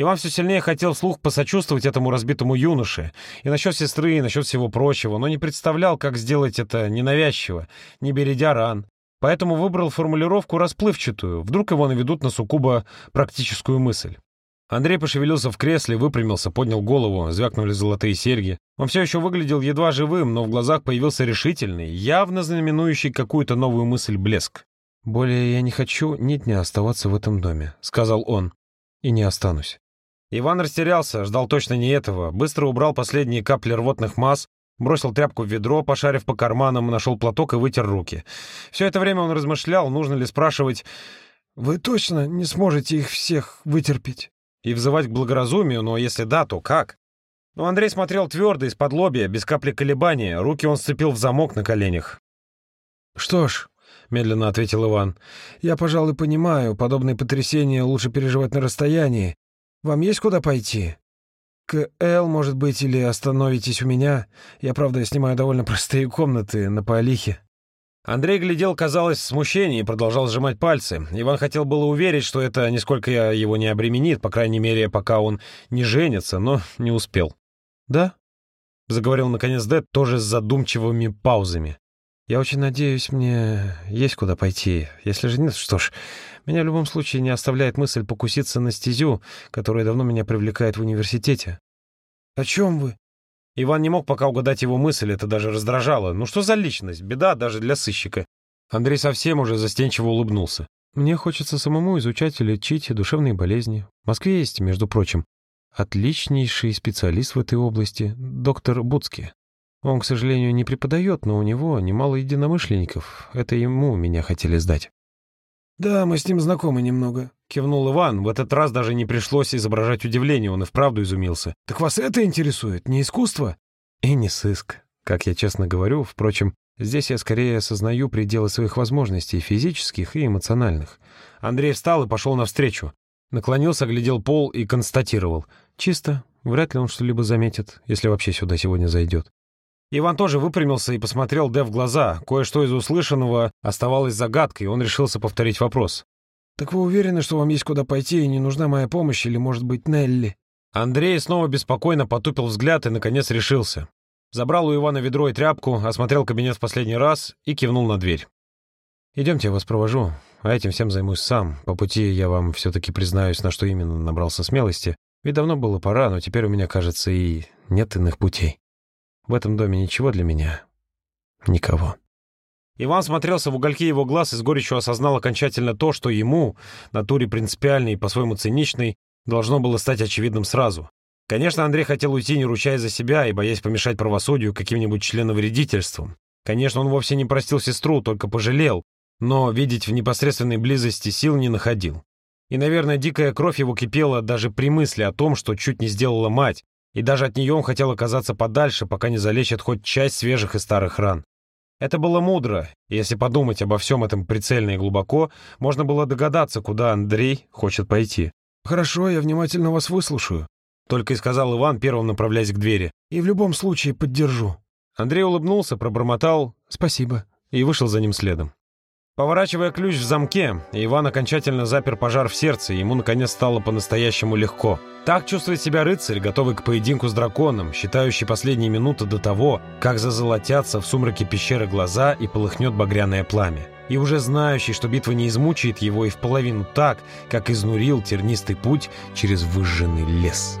Иван все сильнее хотел вслух посочувствовать этому разбитому юноше, и насчет сестры, и насчет всего прочего, но не представлял, как сделать это ненавязчиво, не бередя ран. Поэтому выбрал формулировку расплывчатую, вдруг его наведут на суккубо практическую мысль. Андрей пошевелился в кресле, выпрямился, поднял голову, звякнули золотые серьги. Он все еще выглядел едва живым, но в глазах появился решительный, явно знаменующий какую-то новую мысль блеск. «Более я не хочу ни дня оставаться в этом доме», — сказал он. «И не останусь. Иван растерялся, ждал точно не этого, быстро убрал последние капли рвотных масс, бросил тряпку в ведро, пошарив по карманам, нашел платок и вытер руки. Все это время он размышлял, нужно ли спрашивать «Вы точно не сможете их всех вытерпеть?» и взывать к благоразумию, но если да, то как? Но Андрей смотрел твердо, из-под лобья, без капли колебания, руки он сцепил в замок на коленях. «Что ж», — медленно ответил Иван, — «я, пожалуй, понимаю, подобные потрясения лучше переживать на расстоянии, вам есть куда пойти?» к Эл, может быть, или остановитесь у меня? Я, правда, снимаю довольно простые комнаты на Палихе». Андрей глядел, казалось, в смущении и продолжал сжимать пальцы. Иван хотел было уверить, что это нисколько его не обременит, по крайней мере, пока он не женится, но не успел. «Да?» — заговорил наконец Дэд, тоже с задумчивыми паузами. «Я очень надеюсь, мне есть куда пойти. Если же нет, что ж, меня в любом случае не оставляет мысль покуситься на стезю, которая давно меня привлекает в университете». «О чем вы?» Иван не мог пока угадать его мысль, это даже раздражало. Ну что за личность? Беда даже для сыщика. Андрей совсем уже застенчиво улыбнулся. «Мне хочется самому изучать и лечить душевные болезни. В Москве есть, между прочим, отличнейший специалист в этой области, доктор Буцки. Он, к сожалению, не преподает, но у него немало единомышленников. Это ему меня хотели сдать». «Да, мы с ним знакомы немного», — кивнул Иван. В этот раз даже не пришлось изображать удивление, он и вправду изумился. «Так вас это интересует, не искусство?» «И не сыск. Как я честно говорю, впрочем, здесь я скорее осознаю пределы своих возможностей физических и эмоциональных». Андрей встал и пошел навстречу. Наклонился, глядел пол и констатировал. «Чисто. Вряд ли он что-либо заметит, если вообще сюда сегодня зайдет. Иван тоже выпрямился и посмотрел Дэв в глаза. Кое-что из услышанного оставалось загадкой, и он решился повторить вопрос. «Так вы уверены, что вам есть куда пойти и не нужна моя помощь, или, может быть, Нелли?» Андрей снова беспокойно потупил взгляд и, наконец, решился. Забрал у Ивана ведро и тряпку, осмотрел кабинет в последний раз и кивнул на дверь. «Идемте, я вас провожу, а этим всем займусь сам. По пути я вам все-таки признаюсь, на что именно набрался смелости. Ведь давно было пора, но теперь у меня, кажется, и нет иных путей». В этом доме ничего для меня. Никого. Иван смотрелся в угольки его глаз и с горечью осознал окончательно то, что ему, натуре принципиальной и по-своему циничной, должно было стать очевидным сразу. Конечно, Андрей хотел уйти, не ручаясь за себя и боясь помешать правосудию каким-нибудь членовредительством. Конечно, он вовсе не простил сестру, только пожалел, но видеть в непосредственной близости сил не находил. И, наверное, дикая кровь его кипела даже при мысли о том, что чуть не сделала мать, и даже от нее он хотел оказаться подальше, пока не залечит хоть часть свежих и старых ран. Это было мудро, и если подумать обо всем этом прицельно и глубоко, можно было догадаться, куда Андрей хочет пойти. «Хорошо, я внимательно вас выслушаю», — только и сказал Иван, первым направляясь к двери. «И в любом случае поддержу». Андрей улыбнулся, пробормотал «Спасибо» и вышел за ним следом. Поворачивая ключ в замке, Иван окончательно запер пожар в сердце, и ему, наконец, стало по-настоящему легко. Так чувствует себя рыцарь, готовый к поединку с драконом, считающий последние минуты до того, как зазолотятся в сумраке пещеры глаза и полыхнет багряное пламя. И уже знающий, что битва не измучает его и в половину так, как изнурил тернистый путь через выжженный лес.